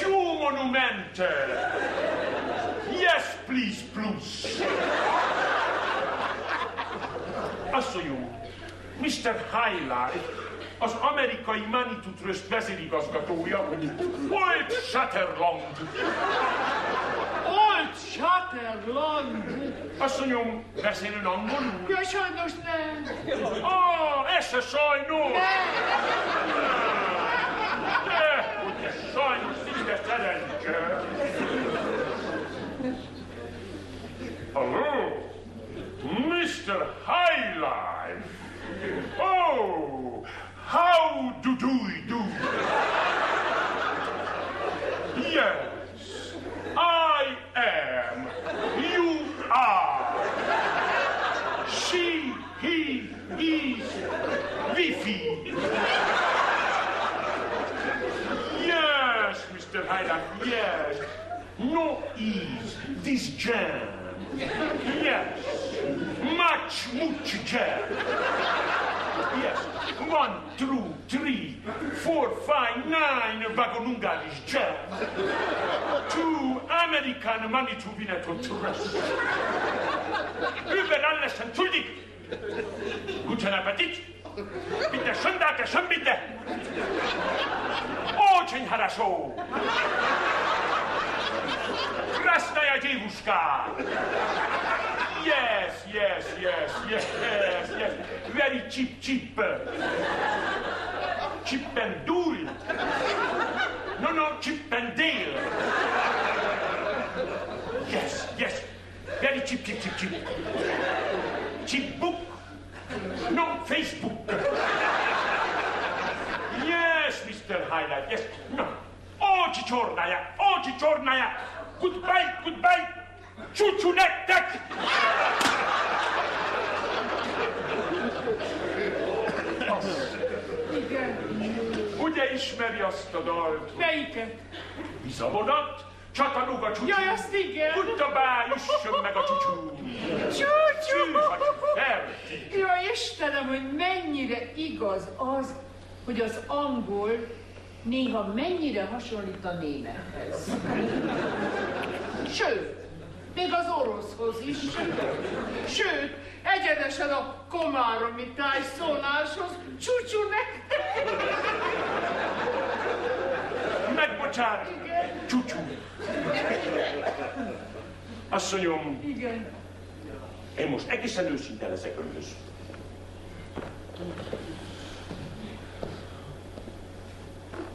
You monument. Yes, please, plus. Asszonyom, Mr. Highlight, az amerikai Manitou Trust vezérigazgatója, Old Shatterland. Old Shatterland. Asszonyom, beszél ön angolul? Ja, sajnos nem. Ah, ez se sajnos! De, hogy sajnos nincs szerencse. Hello, Mr. High Life. Oh, how do do do? Yes, I am. You are. She, he, is. Wifi. Yes, Mr. High Life, yes. No ease, this jam. Yes. Much, much jam. Yes. One, two, three, four, five, nine Vagonungalis jam. Two American Manitou Vineto Trust. Über alles entschuldigt. Guten Appetit. Bitte schön, danke schön, bitte. Очень хорошо. Красная девушка. Yes, yes, yes, yes, yes, yes. Very cheap, cheap. Chip and Dul. No, no, Chip and Dale. Yes, yes. Very cheap, cheap, cheap, cheap. Cheap book. No, Facebook. Yes, Mr. Highlight, yes. No. Очень черная, очень черная. Goodbye, goodbye! Csúcsú nektek! Igen. Ugye ismeri azt a dalt? Melyiket? Izamodat? Csatanog a csúcsú. Jaj, azt igen. Tudta bá, üssön meg a csúcsú. Csúcsú! Csúcsú! Ja, Istenem, hogy mennyire igaz az, hogy az angol néha mennyire hasonlít a némethez. Sőt, még az oroszhoz is. Sőt, egyenesen a komáromi tájszóláshoz csúcsú nektek. Megbocsát, csúcsú. Asszonyom, Igen. én most egészen őszinte leszek önhöz.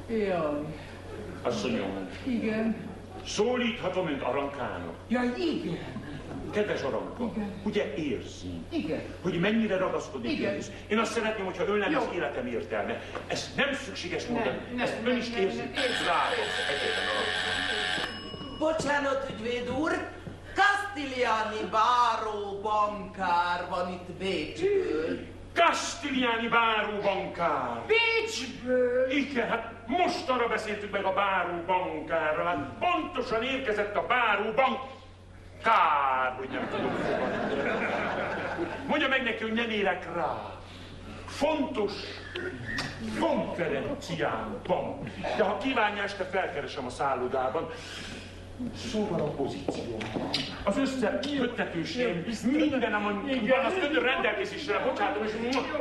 Jaj, Asszonyom, igen. Szólíthatom önt arankának. Jaj, igen. Kedves aranka, Igen. ugye érzi, Igen. hogy mennyire ragaszkodik Igen. önhöz? Én azt szeretném, hogyha ön lenne Jó. az életem értelme. Ezt nem szükséges Nem, mondani, nem, ezt ön nem, is nem, érzi. nem, egyetlen aranka. Bocsánat, ügyvéd úr, Castiliani báró bankár van itt Bécsből. Castiliani báró bankár. Bécsből! Igen, hát most arra beszéltük meg a báró bankárral. Hát pontosan érkezett a báró bank... Kár, hogy nem tudom fogadni. Mondja meg neki, hogy nem érek rá. Fontos konferencián van. De ha kívánja, este felkeresem a szállodában. Szóval a pozíció. Az összeköttetőség, minden, ami van, az önön rendelkezésre bocsátom, és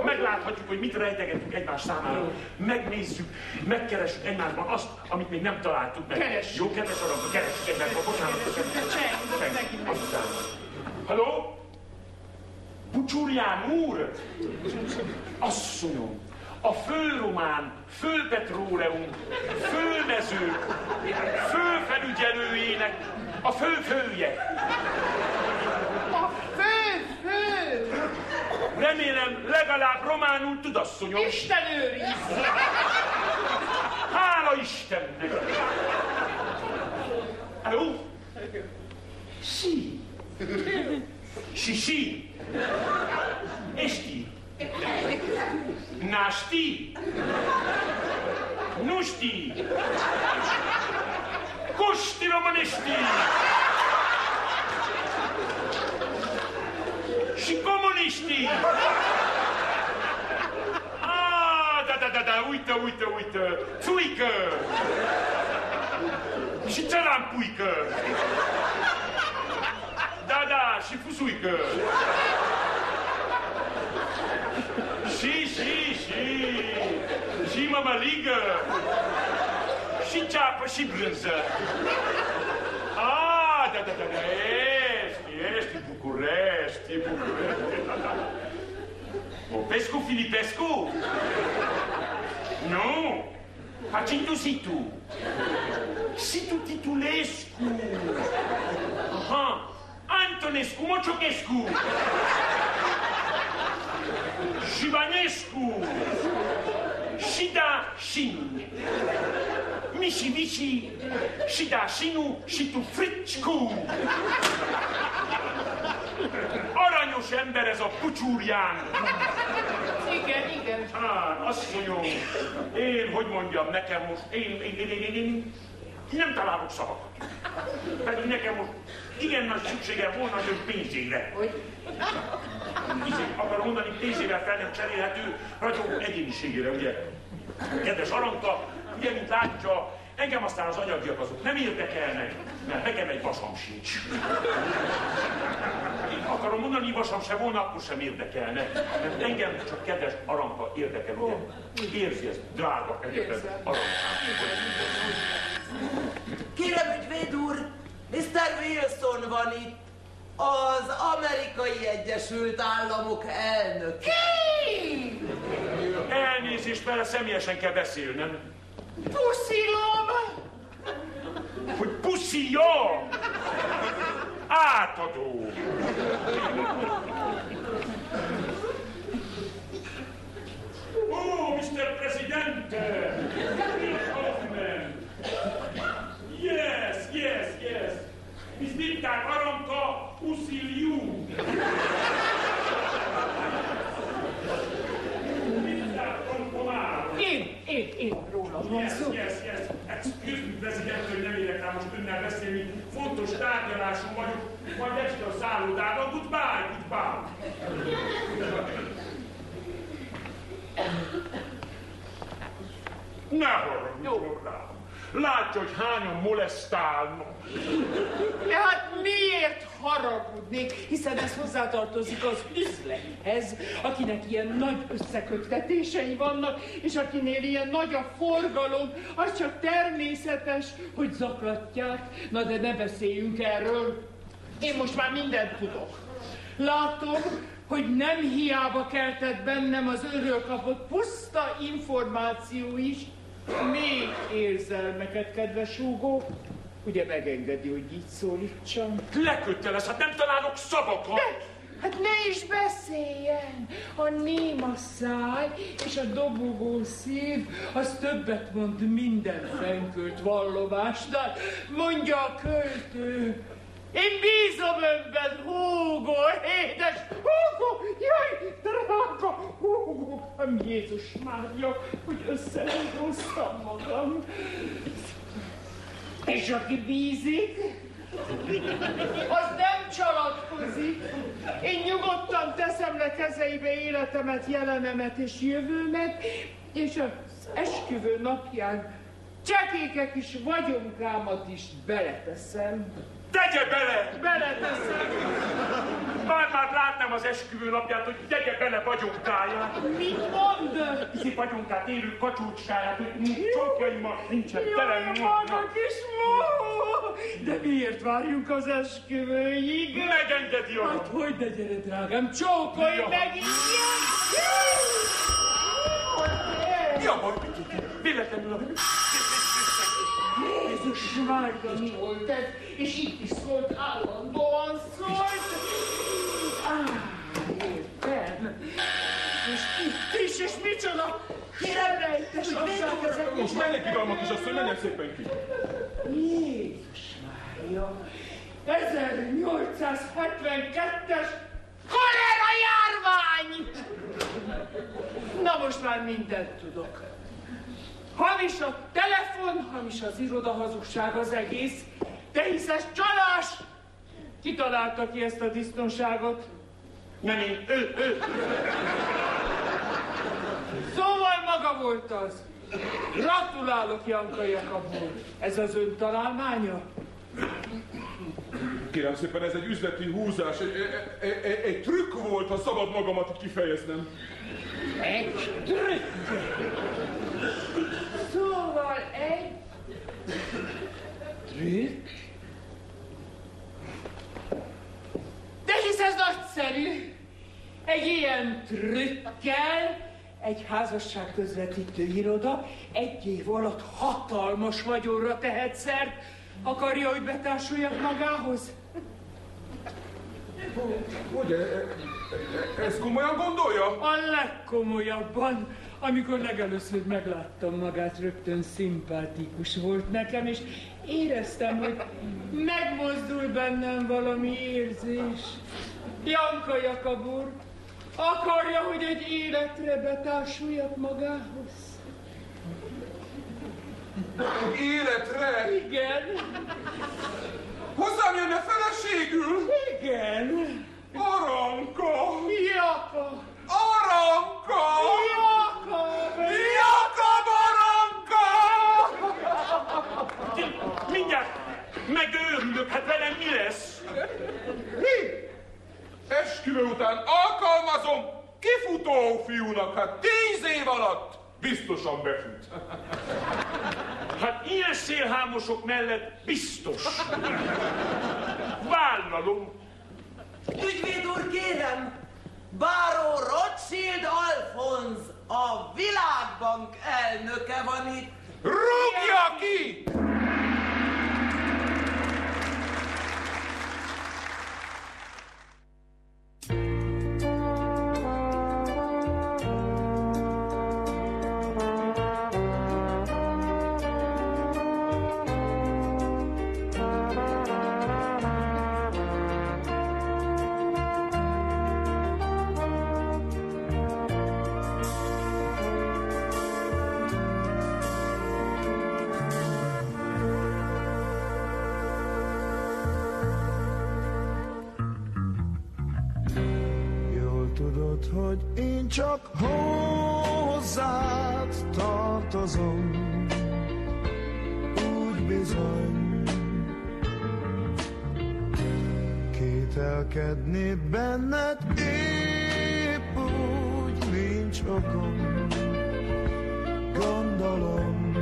megláthatjuk, hogy mit rejtegetünk egymás számára. Megnézzük, megkeressük egymásban azt, amit még nem találtuk meg. Keressük. Jó, kedves arra, keressük egymásban, bocsánat. Cseng. Azután. Halló? Pucsúrján úr! Asszonyom, a főromán, főpetróleum, főmezők, főfelügyelőjének a főfője. A főfő! Remélem legalább románul tudasszonyom. Isten őriz! Hála Istennek! Hello? Si. Si, si. És ti? Násti? Nusti? Kosti romanisti? Și comuniștii! Ah, da, da, da, da, uită, uită, uită! Țuică! Și țăranpuică! Da, da, și fusuică! Mămăligă, și ceapă, și brânză. Ah, da, da, da, da, ești, ești, București, București. Popescu, Filipescu? Nu, faci tu si tu. Si tu Titulescu. Aha, Antonescu, Mociochescu. Jivanescu. Și da, și nu. Mici, mici, și da, și nu, și tu friccu. Aranyos ember ez a pucsúrján. Igen, igen. Ah, azt mondja, én, hogy mondjam, nekem most, én, én, én, én, én, nem találok szavakat. Pedig nekem most igen nagy szükségem volna az ön pénzére. Hogy? Izé, akarom mondani, pénzével fel nem cserélhető ragyó egyéniségére, ugye? Kedves Aranka, ugye, mint látja, engem aztán az anyagiak azok nem érdekelnek, mert nekem egy vasam sincs. Én akarom mondani, vasam se volna, akkor sem érdekelne. Mert engem csak kedves Aranka érdekel, ugye? Érzi ezt, drága egyetem Arankám. Kérem, ügyvéd úr, Mr. Wilson van itt, az Amerikai Egyesült Államok elnök. Ki? Elnézést, vele személyesen kell beszélnem. Puszilom! Hogy puszi, jó! Átadó! Oh, Mr. Presidente! Hoffman! Yes, yes, yes! Miss Ditkák Aranka Usziliu! Én, én, én rólam van Yes, szó. yes, yes. Excuse me, President, hogy nem érek rá most önnel beszélni. Fontos tárgyaláson vagyok. Majd este a szállodában. Goodbye, goodbye. Ne haragudjon rám. Látja, hogy hányan molesztálnak. De hát miért haragudnék, hiszen ez hozzátartozik az üzlethez, akinek ilyen nagy összeköttetései vannak, és akinél ilyen nagy a forgalom, az csak természetes, hogy zaklatják. Na de ne beszéljünk erről. Én most már mindent tudok. Látom, hogy nem hiába keltett bennem az őről kapott puszta információ is, még érzelmeket, kedves Hugo. Ugye megengedi, hogy így szólítsam? Lekötelez, hát nem találok szavakat. Hát ne is beszéljen! A néma száj és a dobogó szív, az többet mond minden fenkölt vallomásnál, mondja a költő. Én bízom önben, Hugo, édes Hugo, jaj, drága am Jézus Mária, hogy összehoztam magam. És aki bízik, az nem csalatkozik. Én nyugodtan teszem le kezeibe életemet, jelenemet és jövőmet, és az esküvő napján csekékek is vagyonkámat is beleteszem. Tegye bele! Beleteszem. Már már látnám az esküvő napját, hogy tegye bele vagyonkáját. Mit mond? Hiszi vagyonkát élő kacsócskáját, hogy csokjaimmal nincsen tele. Jaj, maga kis mó! De miért várjunk az esküvőig? Megengedi a Hát hogy ne gyere, drágám, csókolj Ja. meg ilyen! Mi a baj? Véletlenül a... Jézus Mária, mi volt ez? És itt is szólt, állandóan szólt. Á, értem. És itt is, és micsoda? Kérem, rejtes aztán Most menjek ki, Dalma kisasszony, menjen szépen ki. Jézus Mária, 1872-es találmány! Na most már mindent tudok. Hamis a telefon, hamis az iroda hazugság az egész. Te hiszes csalás! Ki találta ki ezt a disznóságot? Nem én, ő, ő. Szóval maga volt az. Gratulálok, Janka Jakab úr. Ez az ön találmánya? Kérem szépen, ez egy üzleti húzás, egy, egy, egy, egy trükk volt, ha szabad magamat kifejeznem. Egy trükk. Szóval egy trükk. De hisz ez nagyszerű. Egy ilyen trükkel egy házasság közvetítő iroda egy év alatt hatalmas vagyonra tehet szert. Akarja, hogy betársuljak magához? Hogy, e, e, ezt komolyan gondolja? A legkomolyabban. Amikor legelőször megláttam magát, rögtön szimpátikus volt nekem, és éreztem, hogy megmozdul bennem valami érzés. Janka Jakab úr, akarja, hogy egy életre betársuljak magához? Életre? Igen. Hozzám jönne feleségül? Igen. Aranka! Jaka! Aranka! Jakab! Jakab Aranka! Mindjárt megőrülök, hát velem mi lesz? Mi? Esküvő után alkalmazom kifutó fiúnak, hát tíz év alatt biztosan befut. Hát ilyen szélhámosok mellett biztos. Vállalom. Ügyvéd úr, kérem! Báró Rothschild Alfonz, a Világbank elnöke van itt. Rúgja ki! Benned épp úgy nincs okom, gondolom.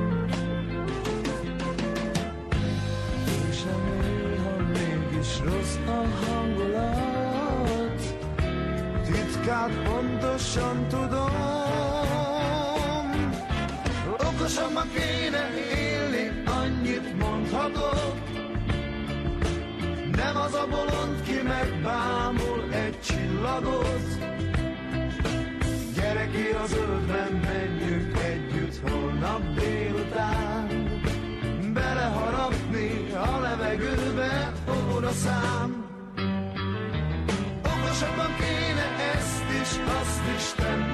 És ha néha mégis rossz a hangulat, titkát pontosan tudom. Okosabban kéne élni, annyit mondhatok. Nem az a bolond, ki megbámul csillagot. Gyere ki az zöldben, menjünk együtt holnap délután. Beleharapni a levegőbe óraszám. Okosabban kéne ezt is, azt is tenni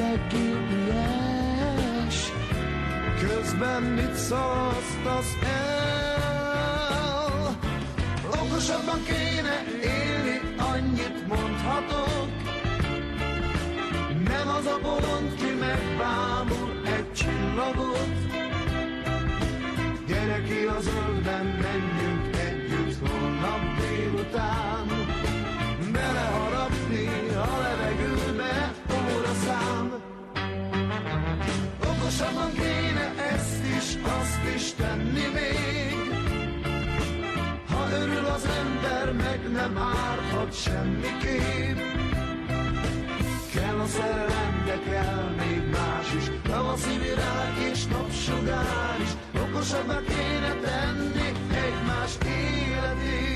gépies, Közben mit szalasztasz el? Okosabban kéne élni, annyit mondhatok. Nem az a bolond, ki megbámul egy csillagot. Gyere ki a zöldben, menjünk együtt holnap délután. Okosabban kéne ezt is, azt is tenni még. Ha örül az ember, meg nem árthat semmiképp. Kell a szerelem, de kell még más is. Tavaszi virág és napsugár is. Okosabbá kéne tenni egymás életét.